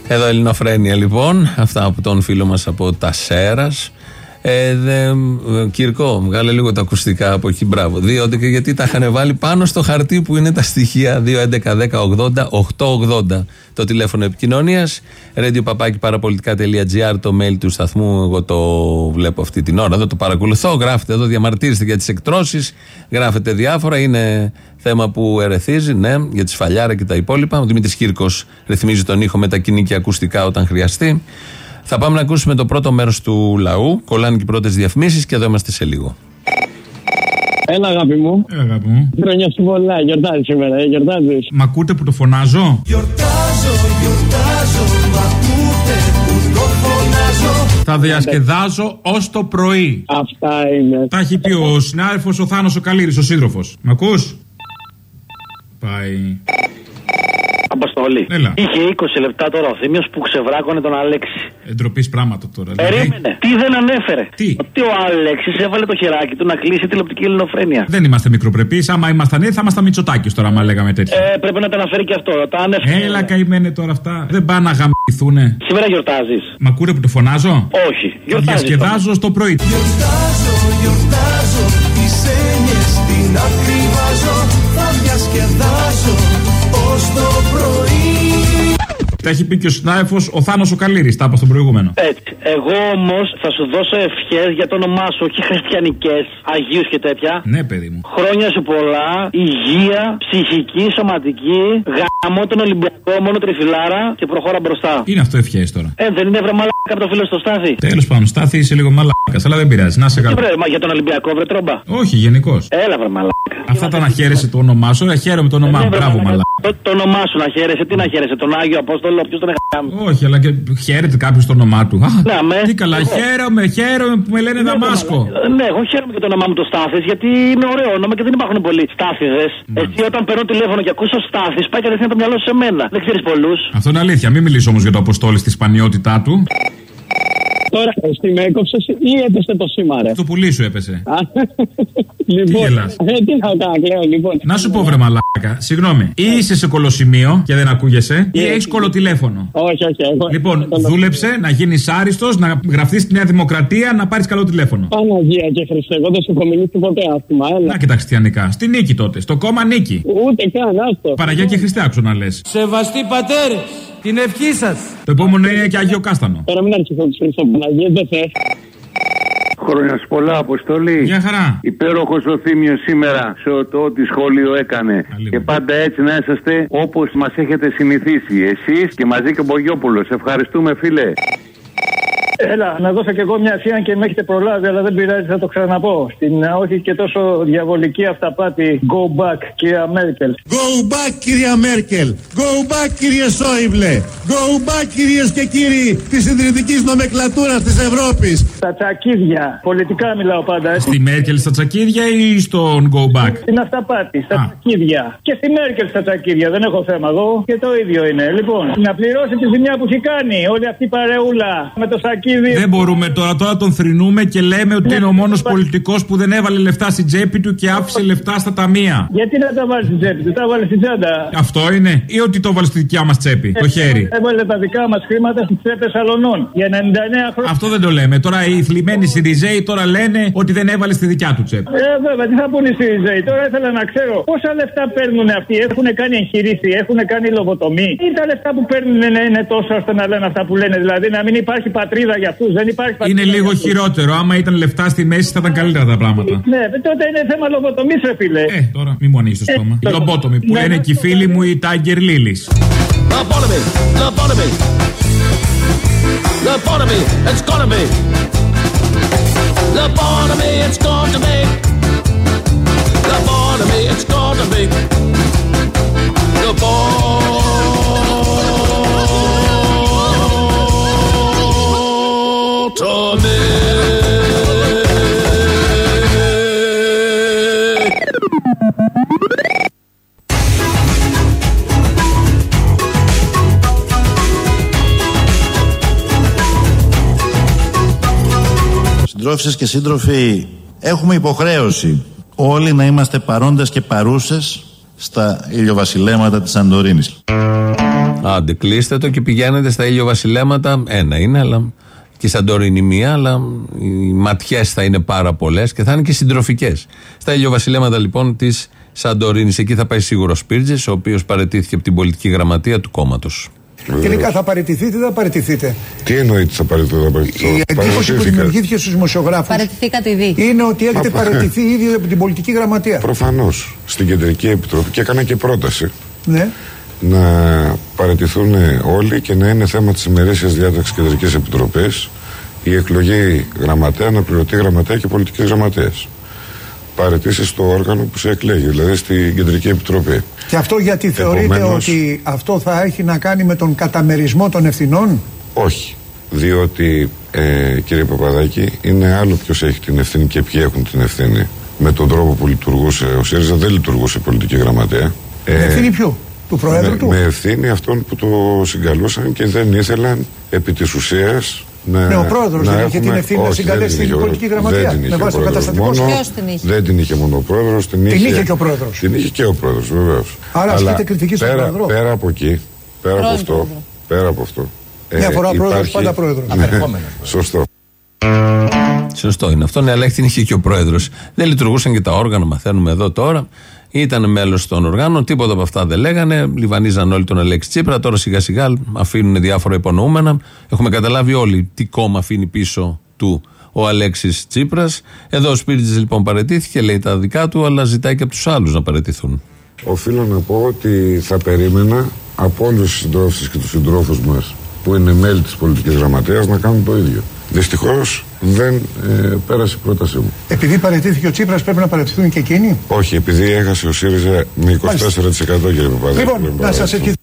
Εδώ Ελληνοφρένια λοιπόν, αυτά από τον φίλο μας από τα Σέρας. Ε, δε, ε, Κυρκό, βγάλε λίγο τα ακουστικά από εκεί. Μπράβο. Διότι και γιατί τα είχαν βάλει πάνω στο χαρτί που είναι τα στοιχεία 2.11.10.80.880 το τηλέφωνο επικοινωνίας. radiopapaki.parapolitica.gr το mail του σταθμού. Εγώ το βλέπω αυτή την ώρα. Εδώ το παρακολουθώ. Γράφετε εδώ, διαμαρτύρεστε για τις εκτρώσεις. Γράφετε διάφορα. Είναι θέμα που ερεθίζει, ναι, για τη σφαλιάρα και τα υπόλοιπα. Ο Δημήτρης Κύρκος ρυθμίζει τον ήχο με τα κοινή και ακουστικά όταν χρειαστεί. Θα πάμε να ακούσουμε το πρώτο μέρος του λαού. Κολλάνε και οι πρώτες διαφημίσεις και εδώ είμαστε σε λίγο. Έλα, αγάπη μου. Έλα, αγάπη μου. Χρόνια σου πολλά. Γιορτάζει σήμερα, ε, γιορτάζεις. Μ' ακούτε που το φωνάζω; Γιορτάζω, γιορτάζω, μ' ακούτε που το φωνάζω. Θα διασκεδάζω ως το πρωί. Αυτά είναι. Τα έχει πει ο συνάδελφος ο Θάνος ο Καλήρη, ο σύντροφος. Μ' ακούς; Πάει. Αποστολή. Έλα. Είχε 20 λεπτά τώρα ο Θήμιος που ξεβράκωνε τον Αλέξη. Εντροπής πράγματο τώρα. δηλαδή. Περίμενε. Τι δεν ανέφερε. Τι; Ότι ο Αλέξης έβαλε το χεράκι του να κλείσει τηλεοπτική ελληνοφρένεια. Δεν είμαστε μικροπρεπείς. Άμα ήμασταν έτσι, θα ήμασταν Μητσοτάκης τώρα, άμα λέγαμε τέτοια. Ε, πρέπει να τα αναφέρει και αυτό. Τα ανέφερε. Έλα, καημένε τώρα αυτά. Δεν πάνε να γαμηθούνε. Σήμερα γιορτάζεις. Μ' ακούτε που το φωνάζω; Όχι. Θα Γιορτάζεις. διασκεδάζω στο πρωί. Γιορτάζω, γιορτάζω, τις έννοιες την ακριβάζω. Θα διασκεδάζω ως το πρωί. Τα έχει πει και ο συνάδελφος ο Θάνος ο Καλήρη. Τα είπα στον προηγούμενο. Έτσι. Εγώ όμως θα σου δώσω ευχές για το όνομά σου, όχι χριστιανικές, Αγίους και τέτοια. Ναι, παιδί μου. Χρόνια σου πολλά, υγεία, ψυχική, σωματική, γαμό τον Ολυμπιακό, μόνο τριφυλάρα και προχώρα μπροστά. Είναι αυτό ευχές τώρα. Ε, δεν είναι βρε μαλάκα από το φίλο στο Στάθη. Τέλος πάντων, στάθη είσαι λίγο μαλάκας, αλλά δεν πειράζει. Να σε Τι καλά. βρε, μα για τον Ολυμπιακό, βρε τρόμπα. Όχι, γενικώς. Έλα, βρε μαλάκα. Αυτά τα να χαίρεσαι το όνομά σου, ε, χαίρομαι το όνομά Ναι, μου. βρε, Μπράβο, μαλάκα. μαλάκα. Το, το όνομά σου να χαίρεσαι, τι να χαίρεσαι, τον Άγιο Απόστολο, ποιο τον έχαμε. Όχι, αλλά και χαίρεται κάποιος το όνομά του. Α, Ναι, με. τι καλά, Εγώ. χαίρομαι, χαίρομαι που με λένε Δαμάσκο. Ε, Ναι, εγώ χαίρομαι και το όνομά μου το Στάθης γιατί είναι ωραίο όνομα και δεν υπάρχουν πολλοί Στάθηδε. Εσύ όταν παίρνω τηλέφωνο και ακούσω Στάθης, πάει κατευθείαν το μυαλό σου σε μένα. Δεν ξέρεις πολλούς. Αυτό είναι αλήθεια. Μην μιλήσω όμως για το Αποστόλη στη σπανιότητά του. Τώρα εσύ με έκοψες ή έπεσε το σήμα, ρε; Το πουλί σου έπεσε. λοιπόν, γελάς; ε, τι να κάνω, κλαίω, λοιπόν. Να σου πω, βρε μαλάκα, συγγνώμη. Ή είσαι σε κολοσημείο και δεν ακούγεσαι, ή Ναι. έχεις κολοτηλέφωνο. Όχι, όχι. Εγώ... Λοιπόν, δούλεψε να γίνεις άριστος, να γραφτείς στη Νέα Δημοκρατία, να πάρεις καλό τηλέφωνο. Παναγία και Χριστέ, εγώ δεν σου έχω μιλήσει ποτέ άσχημα, έλα. Να και τα χριστιανικά. Στη νίκη τότε. Στο κόμμα νίκη. Ούτε καν, άστο. Παραγιά και Χριστέ άκουσα να λες. Σεβαστοί πατέρες, την ευχή σας. Το επόμενο είναι και Αγίο Κάστανο. Τώρα μην αρχίσω του Χριστό Παναγία, δεν θες. Χρόνια σου πολλά, Αποστολή. Γεια χαρά. Υπέροχος ο Θήμιος σήμερα σε το ό,τι σχόλιο έκανε. Και πάντα έτσι να είσαστε όπως μας έχετε συνηθίσει. Εσείς και μαζί και ο Μπογιόπουλος. Ευχαριστούμε, φίλε. Έλα, να δώσω κι εγώ μια ευθεία και με έχετε προλάβει, αλλά δεν πειράζει, θα το ξαναπώ. Στην ε, όχι και τόσο διαβολική αυταπάτη, go back, κυρία Μέρκελ. Go back κυρία Μέρκελ. Go back κύριε Σόιμπλε. Go back κυρίες και κύριοι της συντηρητικής νομεκλατούρας της Ευρώπης. Τα τσακίδια, πολιτικά μιλάω πάντα. έτσι. Στη Μέρκελ στα τσακίδια ή στον Go Back; Στην αυταπάτη, στα τσακίδια. Και στη Μέρκελ στα τσακίδια, δεν έχω θέμα εγώ. Και το ίδιο είναι. Λοιπόν, να πληρώσει τη ζημιά που έχει κάνει όλη αυτή η παρεούλα με το σακίδι. Δεν μπορούμε τώρα, τώρα τον θρυνούμε και λέμε ότι είναι ο μόνος πολιτικός που δεν έβαλε λεφτά στην τσέπη του και άφησε λεφτά στα ταμεία. Γιατί να τα βάλεις στην τσέπη του, τα βάλεις στην τσάντα. Αυτό είναι, ή ότι το έβαλε στη δικιά μας τσέπη, το χέρι; Έβαλε τα δικά μας χρήματα στις τσέπες αλωνών για 99 χρόνια. Αυτό δεν το λέμε. Τώρα οι θλιμμένοι Σιριζέοι τώρα λένε ότι δεν έβαλε στη δικιά του τσέπη. Ε, βέβαια, τι θα πούνε οι Σιριζέοι; Τώρα ήθελα να ξέρω πόσα λεφτά παίρνουν αυτοί; Έχουν κάνει εγχειρήση, έχουν κάνει λογοτομή; Ή τα λεφτά που παίρνουν να είναι τόσο ώστε να λένε αυτά που λένε. Δηλαδή να μην υπάρχει πατρίδα για αυτούς. Δεν υπάρχει πατρίδα. Είναι λίγο για αυτούς. χειρότερο. Άμα ήταν λεφτά στη μέση θα ήταν καλύτερα τα πράγματα. Ναι, τότε είναι θέμα λογοτομής, ρε φίλε. Ε, τώρα μη μου ανοίξει το στόμα. Οι λομπότομοι που ναι, λένε ναι, και οι φίλοι μου οι Tiger Lilies. Lobotomy, Lobotomy. Συντρόφισσες και σύντροφοι, έχουμε υποχρέωση όλοι να είμαστε παρόντες και παρούσες στα ηλιοβασιλέματα της Σαντορίνης. Άντε, κλείστε το και πηγαίνετε στα ηλιοβασιλέματα. Ένα είναι, αλλά και η Σαντορίνη μία, αλλά οι ματιές θα είναι πάρα πολλές και θα είναι και συντροφικές. Στα ηλιοβασιλέματα λοιπόν της Σαντορίνης, εκεί θα πάει σίγουρο ο Σπίρτζης, ο οποίος παρετήθηκε από την πολιτική γραμματεία του κόμματος. Τελικά θα παραιτηθείτε ή δεν θα παραιτηθείτε. Τι εννοείται θα παραιτηθώ, θα παραιτηθώ. Η εντύπωση που Παραιτήθηκα. δημιουργήθηκε στους δημοσιογράφους Παραιτηθήκατε ήδη. είναι ότι έχετε Μα- παραιτηθεί ήδη από την πολιτική γραμματεία. Προφανώς στην Κεντρική Επιτροπή και έκανα και πρόταση Ναι. Να παραιτηθούν όλοι και να είναι θέμα της ημερήσιας διάταξης Κεντρική Επιτροπή η εκλογή γραμματέα, αναπληρωτή γραμματέα και πολιτική γραμματέα. Παραιτήσει στο όργανο που σε εκλέγει, δηλαδή στην Κεντρική Επιτροπή. Και αυτό γιατί θεωρείτε Επομένως- ότι αυτό θα έχει να κάνει με τον καταμερισμό των ευθυνών; Όχι. Διότι, ε, κύριε Παπαδάκη, είναι άλλο ποιος έχει την ευθύνη και ποιοι έχουν την ευθύνη. Με τον τρόπο που λειτουργούσε ο ΣΥΡΙΖΑ δεν λειτουργούσε πολιτική γραμματέα. Με Ε, ευθύνη ποιου, του Προέδρου με, του. με ευθύνη αυτών που το συγκαλούσαν και δεν ήθελαν επί της ουσίας να. Ναι, ο πρόεδρος να δεν είχε την έχουμε- ευθύνη να Όχι, συγκαλέσει δεν την είχε ο- πολιτική γραμματεία, Δεν την με είχε βάση ο το πρόεδρος καταστατικό. μόνο. Ποιος την είχε; Δεν την είχε μόνο ο πρόεδρος. Την, Την είχε και ο πρόεδρος. Την είχε και ο πρόεδρος, βεβαίως. Άρα ασκείται κριτική στον πέρα, πρόεδρο. πέρα από εκεί, πέρα από Πρώην αυτό. πρόεδρο. Πέρα από αυτό. Μια φορά πρόεδρος, υπάρχει- πάντα πρόεδρος. Ναι, Απερχόμενος. Σωστό. Σωστό είναι αυτό, ναι, αλλά έχει την είχε και ο πρόεδρος. Δεν λειτουργούσαν και τα όργανα, μαθαίνουμε εδώ τώρα. Ήταν μέλος των οργάνων, τίποτα από αυτά δεν λέγανε. Λιβανίζαν όλοι τον Αλέξη Τσίπρα. Τώρα σιγά σιγά αφήνουν διάφορα υπονοούμενα. Έχουμε καταλάβει όλοι τι κόμμα αφήνει πίσω του ο Αλέξης Τσίπρας. Εδώ ο Σπίριτζη λοιπόν παρετήθηκε, λέει τα δικά του, αλλά ζητάει και από τους άλλους να παρετηθούν. Οφείλω να πω ότι θα περίμενα από όλου του συντρόφου και τους συντρόφους μας που είναι μέλη της πολιτικής γραμματεία να κάνουν το ίδιο. Δυστυχώς δεν ε, πέρασε η πρότασή μου. Επειδή παραιτήθηκε ο Τσίπρας πρέπει να παραιτηθούν και εκείνοι; Όχι, επειδή έχασε ο ΣΥΡΙΖΑ με 24% κύριε Παπαδάκη. Λοιπόν, να σας ευχηθώ.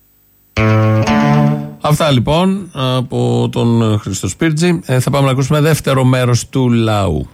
Αυτά λοιπόν από τον Χριστό Σπίρτζη. Ε, θα πάμε να ακούσουμε δεύτερο μέρος του λαού.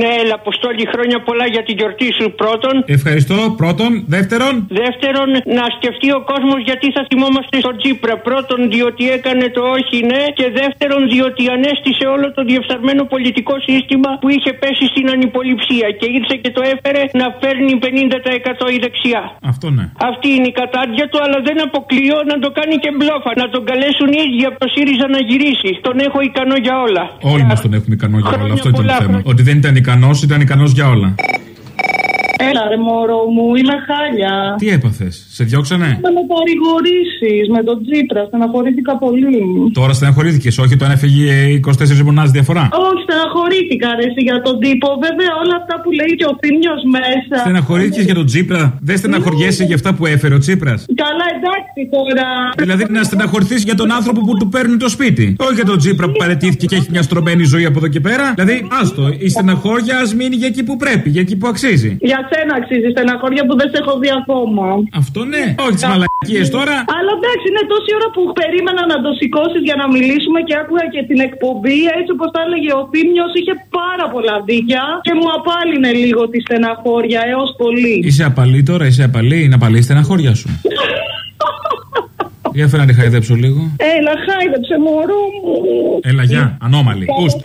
Ναι, έλα, Αποστόλη, χρόνια πολλά για την γιορτή σου πρώτον. Ευχαριστώ. Πρώτον. Δεύτερον; Δεύτερον, να σκεφτεί ο κόσμος γιατί θα θυμόμαστε στον Τσίπρα. Πρώτον, διότι έκανε το όχι ναι. Και δεύτερον, διότι ανέστησε όλο το διεφθαρμένο πολιτικό σύστημα που είχε πέσει στην ανυποληψία. Και ήρθε και το έφερε να φέρνει 50% η δεξιά. Αυτό ναι. Αυτή είναι η κατάντια του, αλλά δεν αποκλείω να το κάνει και μπλόφα. Να τον καλέσουν οι ίδιοι από το ΣΥΡΙΖΑ να γυρίσει. Τον έχω ικανό για όλα. Όλοι μας τον έχουμε ικανό για όλα. Χρόνια Αυτό ήταν το πολλά, θέμα. χρόνια. Ότι δεν ήταν ικανός, ήταν ικανός για όλα. Έλα ρε μωρό μου, είμαι χάλια. Τι έπαθες, σε διώξανε; Με με παρηγορήσει με τον Τζίπρα, στεναχωρήθηκα πολύ. Τώρα στεναχωρήθηκες, όχι όταν έφυγε 24 μονάδε διαφορά; Όχι, στεναχωρήθηκα ρε εσύ, για τον τύπο. Βέβαια όλα αυτά που λέει και ο Θήμιος μέσα. Στεναχωρήθηκες για τον Τσίπρα. Δεν στεναχωριέσαι για αυτά που έφερε ο Τσίπρας; Καλά, εντάξει τώρα. Δηλαδή να στεναχωρηθείς για τον άνθρωπο που του παίρνει το σπίτι. Όχι για τον Τσίπρα που παρετήθηκε και έχει μια στρωμένη ζωή από εδώ και πέρα. Δηλαδή, άστο, η στεναχώρια ας μείνει για εκεί που πρέπει, για εκεί που αξίζει. Για σένα αξίζει στεναχώρια που δεν σε έχω δει ακόμα. Αυτό ναι, όχι τις μαλακίες τώρα. Αλλά εντάξει, είναι τόση ώρα που περίμενα να το σηκώσεις για να μιλήσουμε και άκουγα και την εκπομπή. Έτσι όπως τα έλεγε ο Θήμιος, είχε πάρα πολλά δίκια και μου απάλυνε λίγο τη στεναχώρια έως πολύ. Είσαι απαλή τώρα, είσαι απαλή, είναι απαλή η στεναχώρια σου. Για φέρα να τη χαϊδέψω λίγο. Έλα, χάιδεψε μωρό μου. Έλα, γεια, ανώμαλη. Πούστ.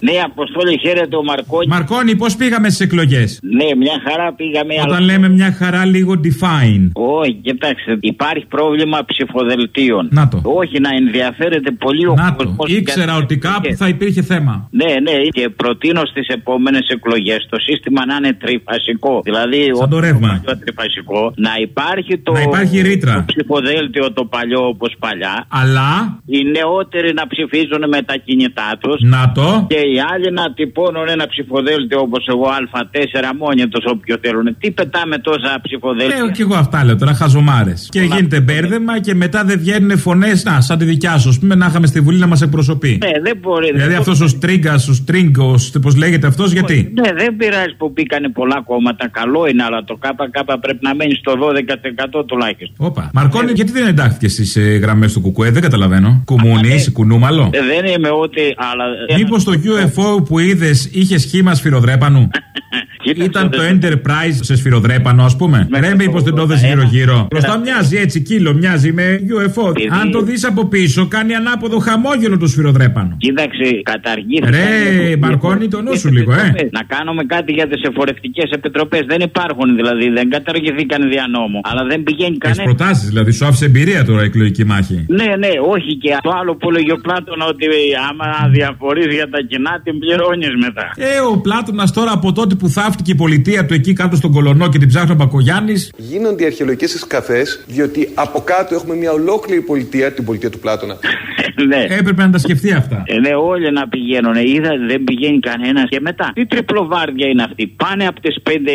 Ναι, Αποστόλη, χαίρετε ο Μαρκόνι. Μαρκόνι, πώς πήγαμε στις εκλογές; Ναι, μια χαρά πήγαμε. Όταν αλλά- λέμε μια χαρά, λίγο define. Όχι, κοιτάξτε, υπάρχει πρόβλημα ψηφοδελτίων. Να το. Όχι, να ενδιαφέρεται πολύ ο Να το. κόσμος Ήξερα για- ότι κάπου θα υπήρχε θέμα. Ναι, ναι, και προτείνω στις επόμενες εκλογές το σύστημα να είναι τριφασικό. Δηλαδή, Σαν ό,τι το ρεύμα. παλιό τριφασικό, να υπάρχει το. Να υπάρχει ρήτρα. το ψηφοδέλτιο το παλιό όπως παλιά. Αλλά. Οι νεότεροι να ψηφίζουν με τα κινητά τους. Να το. Και οι άλλοι να τυπώνουν ένα ψηφοδέλτιο όπως εγώ Α4 μόνοι τους όποιο θέλουν. Τι πετάμε τόσα ψηφοδέλτια; Λέω και εγώ αυτά λέω τώρα, χαζομάρες. Και γίνεται μπέρδεμα και μετά δεν βγαίνουν φωνές, να, σαν τη δικιά σου, ας πούμε, να είχαμε στη Βουλή να μας εκπροσωπεί. Ναι, δεν μπορεί. Δηλαδή δεν αυτός ο Στρίγκας, ο Στρίγκος, πώς λέγεται αυτός, γιατί; Ναι, δεν πειράζει που μπήκανε πολλά κόμματα. Καλό είναι, αλλά το ΚΚ πρέπει να μένει στο 12% τουλάχιστον. Όπα. Μαρκόνι, γιατί δεν εντάχθηκε στις ε, γραμμές του Κουκουέ, δεν καταλαβαίνω. Κουμούνι, είσαι κουνούμαλο. Ε, δεν είμαι ούτε. Αλλά... Μήπως το UFO που είδε είχε σχήμα σφυροδρέπανου. Ήταν το Enterprise σε σφυροδρέπανο, α πούμε. Ρε, μήπω δεν το δες γύρω-γύρω. Μπροστά μοιάζει έτσι, κύλο, μοιάζει με UFO. Αν το δει από πίσω, κάνει ανάποδο χαμόγελο το σφυροδρέπανο. Κοίταξε, καταργήθηκαν. Ρε, Μαρκώνει το νου σου λίγο, ε. Να κάνουμε κάτι για τι εφορευτικέ επιτροπέ. Δεν υπάρχουν δηλαδή, δεν καταργηθήκαν δια νόμου. Αλλά δεν πηγαίνει Έχει κανένα. προτάσει, δηλαδή σου άφησε εμπειρία τώρα η εκλογική μάχη. Ναι, ναι, όχι και το άλλο που έλεγε ο Πλάτωνα ότι άμα διαφορεί για τα κοινά την πληρώνεις μετά. Ε, ο Πλάτωνας τώρα από τότε που θαύτηκε η πολιτεία του εκεί κάτω στον Κολονό και την ψάχνει ο Μπακογιάννης. Γίνονται οι αρχαιολογικές εσκαφές, διότι από κάτω έχουμε μια ολόκληρη πολιτεία, την πολιτεία του Πλάτωνα. Ναι. Έπρεπε να τα σκεφτεί αυτά. Ε, ναι, όλοι να πηγαίνουν. Είδα δεν πηγαίνει κανένας. Και μετά, τι τριπλοβάρδια είναι αυτή. Πάνε από τις πέντε,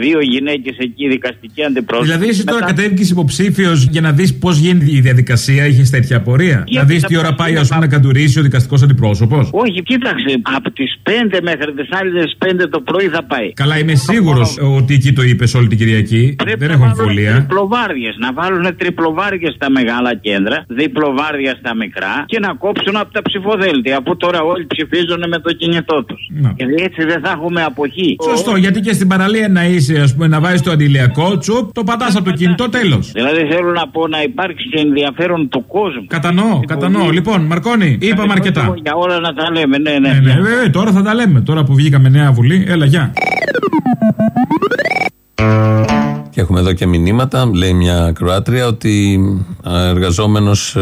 δύο γυναίκες εκεί δικαστική αντιπρόσωπη. Δηλαδή, εσύ τώρα κατέβηκες υποψήφιος για να δεις πώς γίνεται η διαδικασία, είχες τέτοια πορεία. Για να δεις τα τι ώρα πρώτα πάει, ας πούμε, να κατουρίσει ο δικαστικός αντιπρόσωπος; Όχι, κοίταξε. Από τις 5 μέχρι τις άλλες 5 το πρωί θα πάει. Καλά, είμαι σίγουρος ότι εκεί το είπες όλη την Κυριακή. Δεν έχω αμφιβολία. Τριπλοβάρδιες. Να βάλουν τριπλοβάρδιες στα μεγάλα κέντρα, διπλοβάρδια στα μικρά και να κόψουν από τα ψηφοδέλτια. Που τώρα όλοι ψηφίζουν με το κινητό τους. Γιατί έτσι δεν θα έχουμε αποχή. Σωστό, γιατί και στην παραλία να είσαι, ας πούμε, να βάζεις το αντιλιακό τσουπ, το πατάς από το κινητό, τέλος. Δηλαδή θέλω να πω να υπάρξει και ενδιαφέρον του κόσμου. Κατανοώ, κατανοώ. Λοιπόν, Μαρκόνι, είπαμε αρκετά. Για όλα να τα λέμε, ναι, ναι. Ναι, ναι, βέβαια, τώρα θα τα λέμε. Τώρα που βγήκαμε νέα βουλή, έλα, γεια. Και έχουμε εδώ και μηνύματα. Λέει μια Κροάτρια ότι εργαζόμενος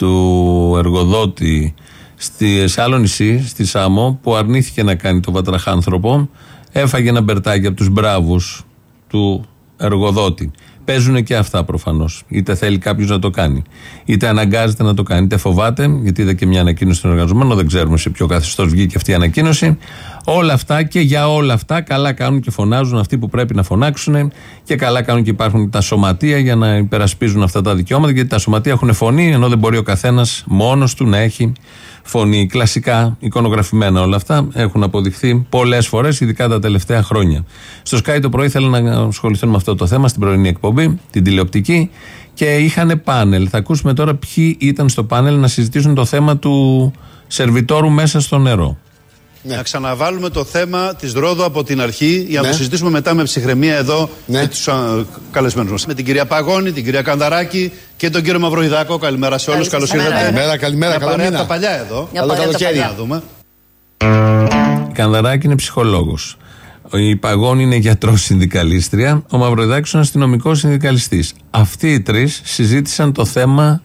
του εργοδότη στη, σε άλλο νησί, στη Σάμο, που αρνήθηκε να κάνει το βατραχάνθρωπο, έφαγε ένα μπερτάκι από τους μπράβους του εργοδότη. Παίζουν και αυτά προφανώς. Είτε θέλει κάποιος να το κάνει, είτε αναγκάζεται να το κάνει, είτε φοβάται, γιατί είδα και μια ανακοίνωση των εργαζομένων, δεν ξέρουμε σε ποιο καθεστώς βγήκε αυτή η ανακοίνωση. Όλα αυτά και για όλα αυτά καλά κάνουν και φωνάζουν αυτοί που πρέπει να φωνάξουν και καλά κάνουν και υπάρχουν τα σωματεία για να υπερασπίζουν αυτά τα δικαιώματα, γιατί τα σωματεία έχουν φωνή, ενώ δεν μπορεί ο καθένας μόνος του να έχει φωνή. Κλασικά, εικονογραφημένα όλα αυτά έχουν αποδειχθεί πολλές φορές, ειδικά τα τελευταία χρόνια. Στο Sky το πρωί ήθελα να ασχοληθούν με αυτό το θέμα στην πρωινή εκπομπή, την τηλεοπτική, και είχαν πάνελ. Θα ακούσουμε τώρα ποιοι ήταν στο πάνελ να συζητήσουν το θέμα του σερβιτόρου μέσα στο νερό. Να ξαναβάλουμε το θέμα της Ρόδου από την αρχή για να Ναι. το συζητήσουμε μετά με ψυχραιμία εδώ με τους καλεσμένους μας. Με την κυρία Παγώνη, την κυρία Κανδαράκη και τον κύριο Μαυροϊδάκο. Καλημέρα σε όλους. Καλώς ήρθατε. Καλημέρα, καλημέρα, Μια καλό παρέα μήνα. από τα παλιά εδώ. Μια Καλό παρέα από τα καλοκαίρι. παλιά. Να δούμε. Η Κανδαράκη είναι ψυχολόγος. Η Παγώνη είναι γιατρός συνδικαλίστρια. Ο Μαυροϊδάκης είναι αστυνομικός συνδικαλιστής. Αυτοί οι τρεις συζήτησαν το θέμα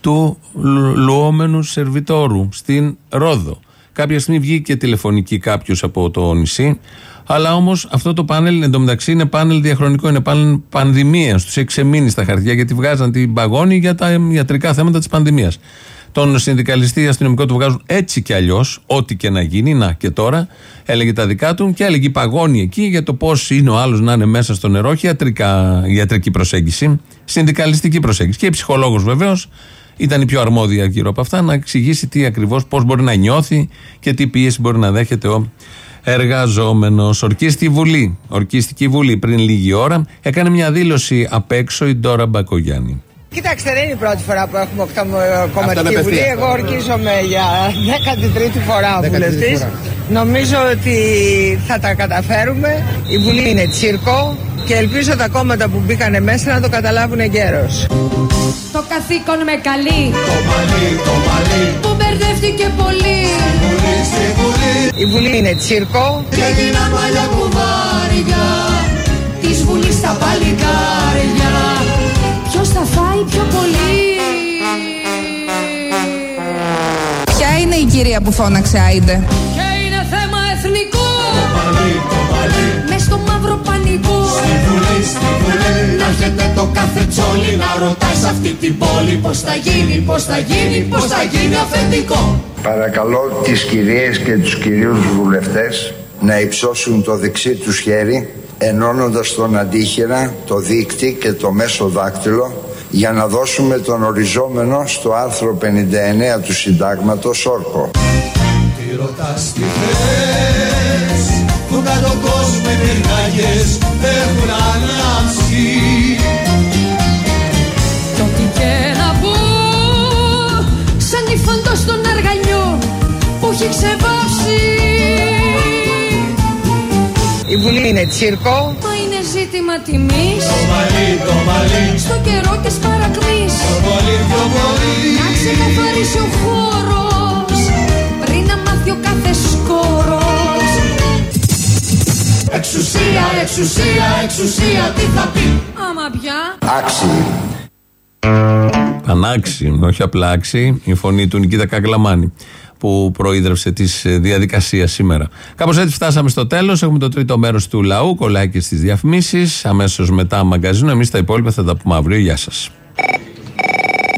του λου- λουόμενου σερβιτόρου στην Ρόδο. Κάποια στιγμή βγήκε τηλεφωνική κάποιος από το νησί, Αλλά όμως αυτό το πάνελ εντωμεταξύ είναι πάνελ διαχρονικό, είναι πάνελ πανδημίας. Τους έχει ξεμείνει στα χαρτιά γιατί βγάζαν την παγόνη για τα ιατρικά θέματα της πανδημίας. Τον συνδικαλιστή αστυνομικό του βγάζουν έτσι κι αλλιώς, ό,τι και να γίνει. Να και τώρα έλεγε τα δικά του και έλεγε η παγόνη εκεί για το πώς είναι ο άλλος να είναι μέσα στο νερό. Όχι ιατρικά, ιατρική προσέγγιση, συνδικαλιστική προσέγγιση. Και η ψυχολόγος βεβαίως ήταν η πιο αρμόδια γύρω από αυτά να εξηγήσει τι ακριβώς, πώς μπορεί να νιώθει και τι πίεση μπορεί να δέχεται ο εργαζόμενος. Ορκίστηκε η Βουλή. Ορκίστηκε η Βουλή πριν λίγη ώρα. Έκανε μια δήλωση απ' έξω η Ντόρα Μπακογιάννη. Κοιτάξτε, δεν είναι η πρώτη φορά που έχουμε Αυτό κομματική είναι βουλή. απευθείας. Εγώ ορκίζομαι για 13η φορά 13η βουλευτής. φορά. Νομίζω ότι θα τα καταφέρουμε. Η Βουλή είναι τσίρκο και ελπίζω τα κόμματα που μπήκανε μέσα να το καταλάβουν εγκαίρως. Το καθήκον με καλεί Που μπερδεύτηκε πολύ Η Βουλή είναι τσίρκο. Και έγιναν μαλλιά κουβάρια Της Βουλής στα παλικάρια Ποιος θα φάει πιο πολύ. Ποια είναι η κυρία που φώναξε Άιντε; Και είναι θέμα εθνικό; Μες στο μαύρο πανικό. Να έρχεται το κάθε τσόλι Να ρωτάει σε αυτή την πόλη Πώς θα γίνει, πώς θα γίνει, πώς θα γίνει αφεντικό Παρακαλώ τις κυρίες και τους κυρίους βουλευτές να υψώσουν το δεξί τους χέρι ενώνοντας τον αντίχειρα, το δίκτυ και το μέσο δάκτυλο για να δώσουμε τον οριζόμενο στο άρθρο 59 του Συντάγματος όρκο. Τι ρωτάς τι θες Που κάτω κόσμο οι πυρκαγιές έχουν ανάψει Κι ό,τι και να πω Σαν υφαντό στον αργανιό Που έχει ξεβάψει Η Βουλή είναι τσίρκο. Μα είναι ζήτημα τιμής. Το μαλλί, το μαλλί. Στο καιρό της παρακμής Το πολύ πιο πολύ Να ξεκαθαρίσει ο χώρος Πριν να μάθει ο κάθε σκόρος. Εξουσία, εξουσία, εξουσία Τι θα πει; Άμα πια. Άξιοι. Πανάξι, όχι απλά άξι, η φωνή του Νικήτα Καγκλαμάνη που προείδρευσε τη διαδικασία σήμερα. Κάπως έτσι φτάσαμε στο τέλος. Έχουμε το τρίτο μέρος του λαού, κολλάει και στις διαφημίσεις. Αμέσως μετά μαγκαζίνο. Εμείς τα υπόλοιπα θα τα πούμε αύριο. Γεια σας.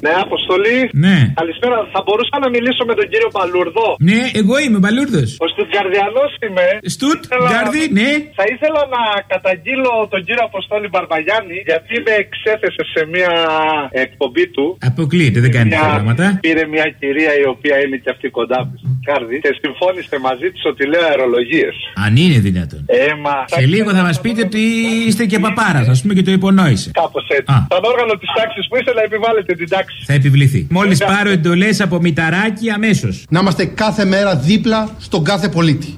Ναι, Αποστολή. Ναι. Καλησπέρα. Θα μπορούσα να μιλήσω με τον κύριο Παλούρδο. Ναι, εγώ είμαι Μπαλούρδος. Ο Στουτγκαρδιανός είμαι. Στουτ, Ήθελα- Γκάρδι, ναι. Θα ήθελα να καταγγείλω τον κύριο Αποστόλη Μπαρμπαγιάννη γιατί με εξέθεσε σε μια εκπομπή του. Αποκλείεται, δεν κάνει Μια- τέτοια πράγματα. Πήρε μια κυρία η οποία είναι και αυτή κοντά μου. Κάρδι και συμφώνησε μαζί της ότι λέω αερολογίες. Αν είναι δυνατόν. Ε, μα. Σε λίγο θα μας πείτε ότι είστε και παπάρας, ας πούμε, και το υπονόησε. Κάπως έτσι. Σαν όργανο της τάξης που είστε να επιβάλλετε την τάξη. Θα επιβληθεί. Μόλις πάρω εντολές από μηταράκι, αμέσως. Να είμαστε κάθε μέρα δίπλα στον κάθε πολίτη.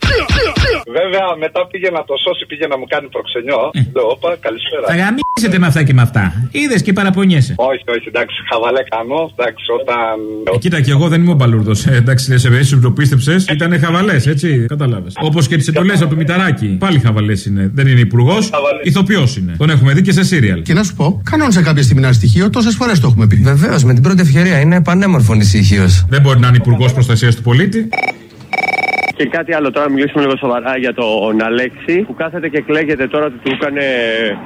Βέβαια, μετά πήγε να το σώσει, πήγε να μου κάνει προξενιό. Λέω, όπα, καλησπέρα. Θα γαμίσετε με αυτά και με αυτά. Είδες και παραπονιέσαι. Όχι, όχι, εντάξει, χαβαλέ κάνω. Εντάξει, όταν. Ε, κοίτα, και εγώ δεν είμαι ο Μπαλούρδος. Ε, εντάξει, σε εσύ που το πίστεψες, ήταν χαβαλές, έτσι. Κατάλαβες. Όπως και τις εντολές από το Μηταράκι. Πάλι χαβαλές είναι. Δεν είναι υπουργός, ηθοποιός είναι. Τον έχουμε δει και σε σύριαλ. Και να σου πω, κανόνισε κάποια στιγμή ένα στοιχείο, τόσες φορές το έχουμε πει. Βεβαίως, με την πρώτη ευκαιρία είναι πανέμορφο ησυχίο. Δεν μπορεί να είναι υπουργός προστασίας του πολίτη. Και κάτι άλλο τώρα, να μιλήσουμε λίγο σοβαρά για τον Αλέξη που κάθεται και κλαίγεται τώρα ότι του έκανε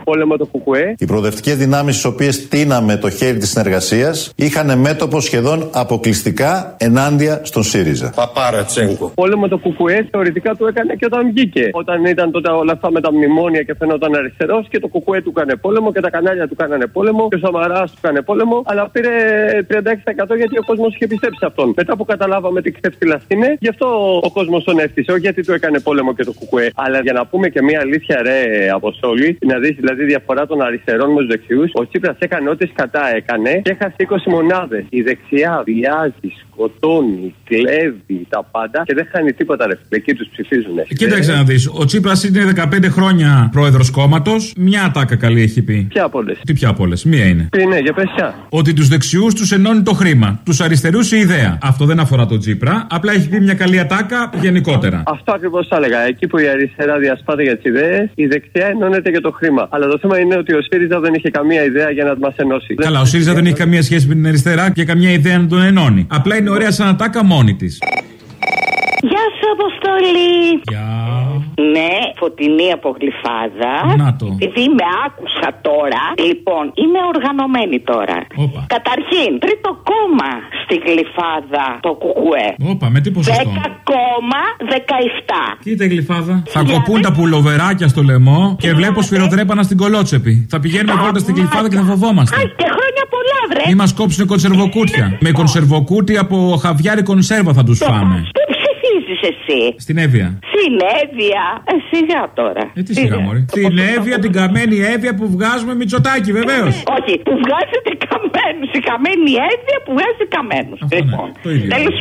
πόλεμο το Κουκουέ. Οι προοδευτικές δυνάμεις, στις οποίες τίναμε το χέρι της συνεργασίας, είχαν μέτωπο σχεδόν αποκλειστικά ενάντια στον ΣΥΡΙΖΑ. Παπάρατσέγκο. Πόλεμο το Κουκουέ θεωρητικά του έκανε και όταν βγήκε. Όταν ήταν τότε όλα αυτά με τα μνημόνια και φαινόταν αριστερός και το Κουκουέ του έκανε πόλεμο και τα κανάλια του κάνανε πόλεμο και ο Σαμαράς του έκανε πόλεμο. Αλλά πήρε 36% γιατί ο κόσμος είχε πιστέψει σε αυτόν. Μετά που καταλάβαμε τι ξεφτυλά είναι, γι' αυτό ο κόσμος τον έφτιασε. Όχι γιατί του έκανε πόλεμο και το Κουκουέ. Αλλά για να πούμε και μία αλήθεια, ρε Αποστόλη, να δεις δηλαδή διαφορά των αριστερών με τους δεξιούς. Ο Τσίπρας έκανε ό,τι σκατά έκανε και έχασε 20 μονάδες. Η δεξιά βιάζει, σκοτώνει, κλέβει τα πάντα και δεν χάνει τίποτα ρε. Εκεί τους ψηφίζουν. Κοίταξε να δεις. Ο Τσίπρας είναι 15 χρόνια πρόεδρος κόμματος. Μια ατάκα καλή έχει πει. Ποια από όλες; Τι πια από όλες; Μία είναι. Τι ναι, για πες ποια. Ότι τους δεξιούς τους ενώνει το χρήμα. Τους αριστερούς η ιδέα. Αυτό δεν αφορά τον Τσίπρα. Απλά έχει πει μια καλή ατάκα γενικότερα. Αυτό ακριβώς θα έλεγα. Εκεί που η αριστερά διασπάται για τις ιδέες, η δεξιά ενώνεται για το χρήμα. Αλλά το θέμα είναι ότι ο ΣΥΡΙΖΑ δεν είχε καμία ιδέα για να μας ενώσει. Καλά, ο ΣΥΡΙΖΑ δεν έχει καμία σχέση με την αριστερά και καμία ιδέα να τον ενώνει. Απλά είναι ωραία σαν ατάκα μόνη της. Γεια σου, Αποστολή. Γεια. Ναι, φωτεινή από γλυφάδα. Να το. Επειδή με άκουσα τώρα, λοιπόν, είμαι οργανωμένη τώρα. Καταρχήν, τρίτο κόμμα στη γλυφάδα το κουκουέ. Όπα, με τι ποσοστό; 10,17. Κοίτα η γλυφάδα. Θα κοπούν τα πουλοβεράκια στο λαιμό και βλέπω σφυροδρέπανα στην κολότσεπη. Θα πηγαίνουμε πρώτα στην γλυφάδα και θα φοβόμαστε. Αι, και χρόνια πολλά, βρε. Μη μας κόψουν κονσερβοκούτια. Με κονσερβοκούτι από χαβιάρι κονσέρβα θα τους φάμε. Πού ψηφίζει εσύ; Στην Εύβοια. Συνέδεια. Ε, σιγά τώρα. Ε, τι σιγά, Μωρή. Την Εύβοια, την καμένη Εύβοια που βγάζουμε μυτσοτάκι, βεβαίως. Όχι, που βγάζετε καμένους. Η καμένη έδεια που βγάζει καμένους. Λοιπόν, το ίδιο. τέλος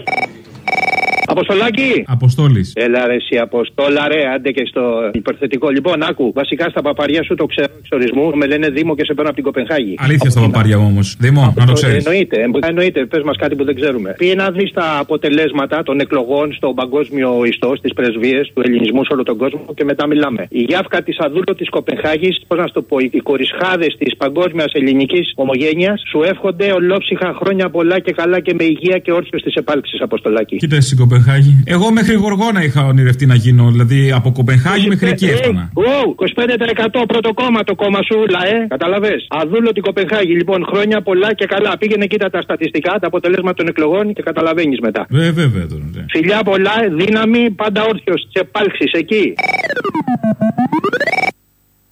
Αποστολάκι! Αποστόλης. Έλα ρε, εσύ Αποστόλα, ρε, άντε και στο υπερθετικό. Λοιπόν, άκου, βασικά στα παπαριά σου το ξέρω εξορισμού. Με λένε Δήμο και σε παίρνω από την Κοπενχάγη. Αλήθεια στα παπάρια μου όμως. Δήμο, να το ξέρεις. Εννοείται, ε, εννοείται. Πες μας κάτι που δεν ξέρουμε. Πήγε να δεις τα αποτελέσματα των εκλογών στο παγκόσμιο ιστό, στις πρεσβείες του ελληνισμού σε όλο τον κόσμο και μετά μιλάμε. Η Γιάφκα της Αδούλο της Κοπενχάγης, πώς να σου το πω, οι κορισχάδες της παγκόσμιας ελληνικής ομογένειας σου εύχονται ολόψυχα χρόνια πολλά και καλά και με υγεία και όρθιος της επάλξης, Αποστολάκι. Κοίτα στην Κοπενχάγη. Εγώ μέχρι Γοργόνα είχα ονειρευτεί να γίνω. Δηλαδή από Κοπενχάγη μέχρι εκεί έφτανα. Wow, 25% πρώτο κόμμα το κόμμα σου, λαέ. Καταλαβέ. Αδούλο την Κοπενχάγη. Λοιπόν, χρόνια πολλά και καλά. Πήγαινε κοίτα τα στατιστικά, τα αποτελέσματα των εκλογών και καταλαβαίνεις μετά. Ε, βέβαια τώρα. ναι. Φιλιά πολλά, δύναμη, πάντα όρθιος τη επάλξη εκεί.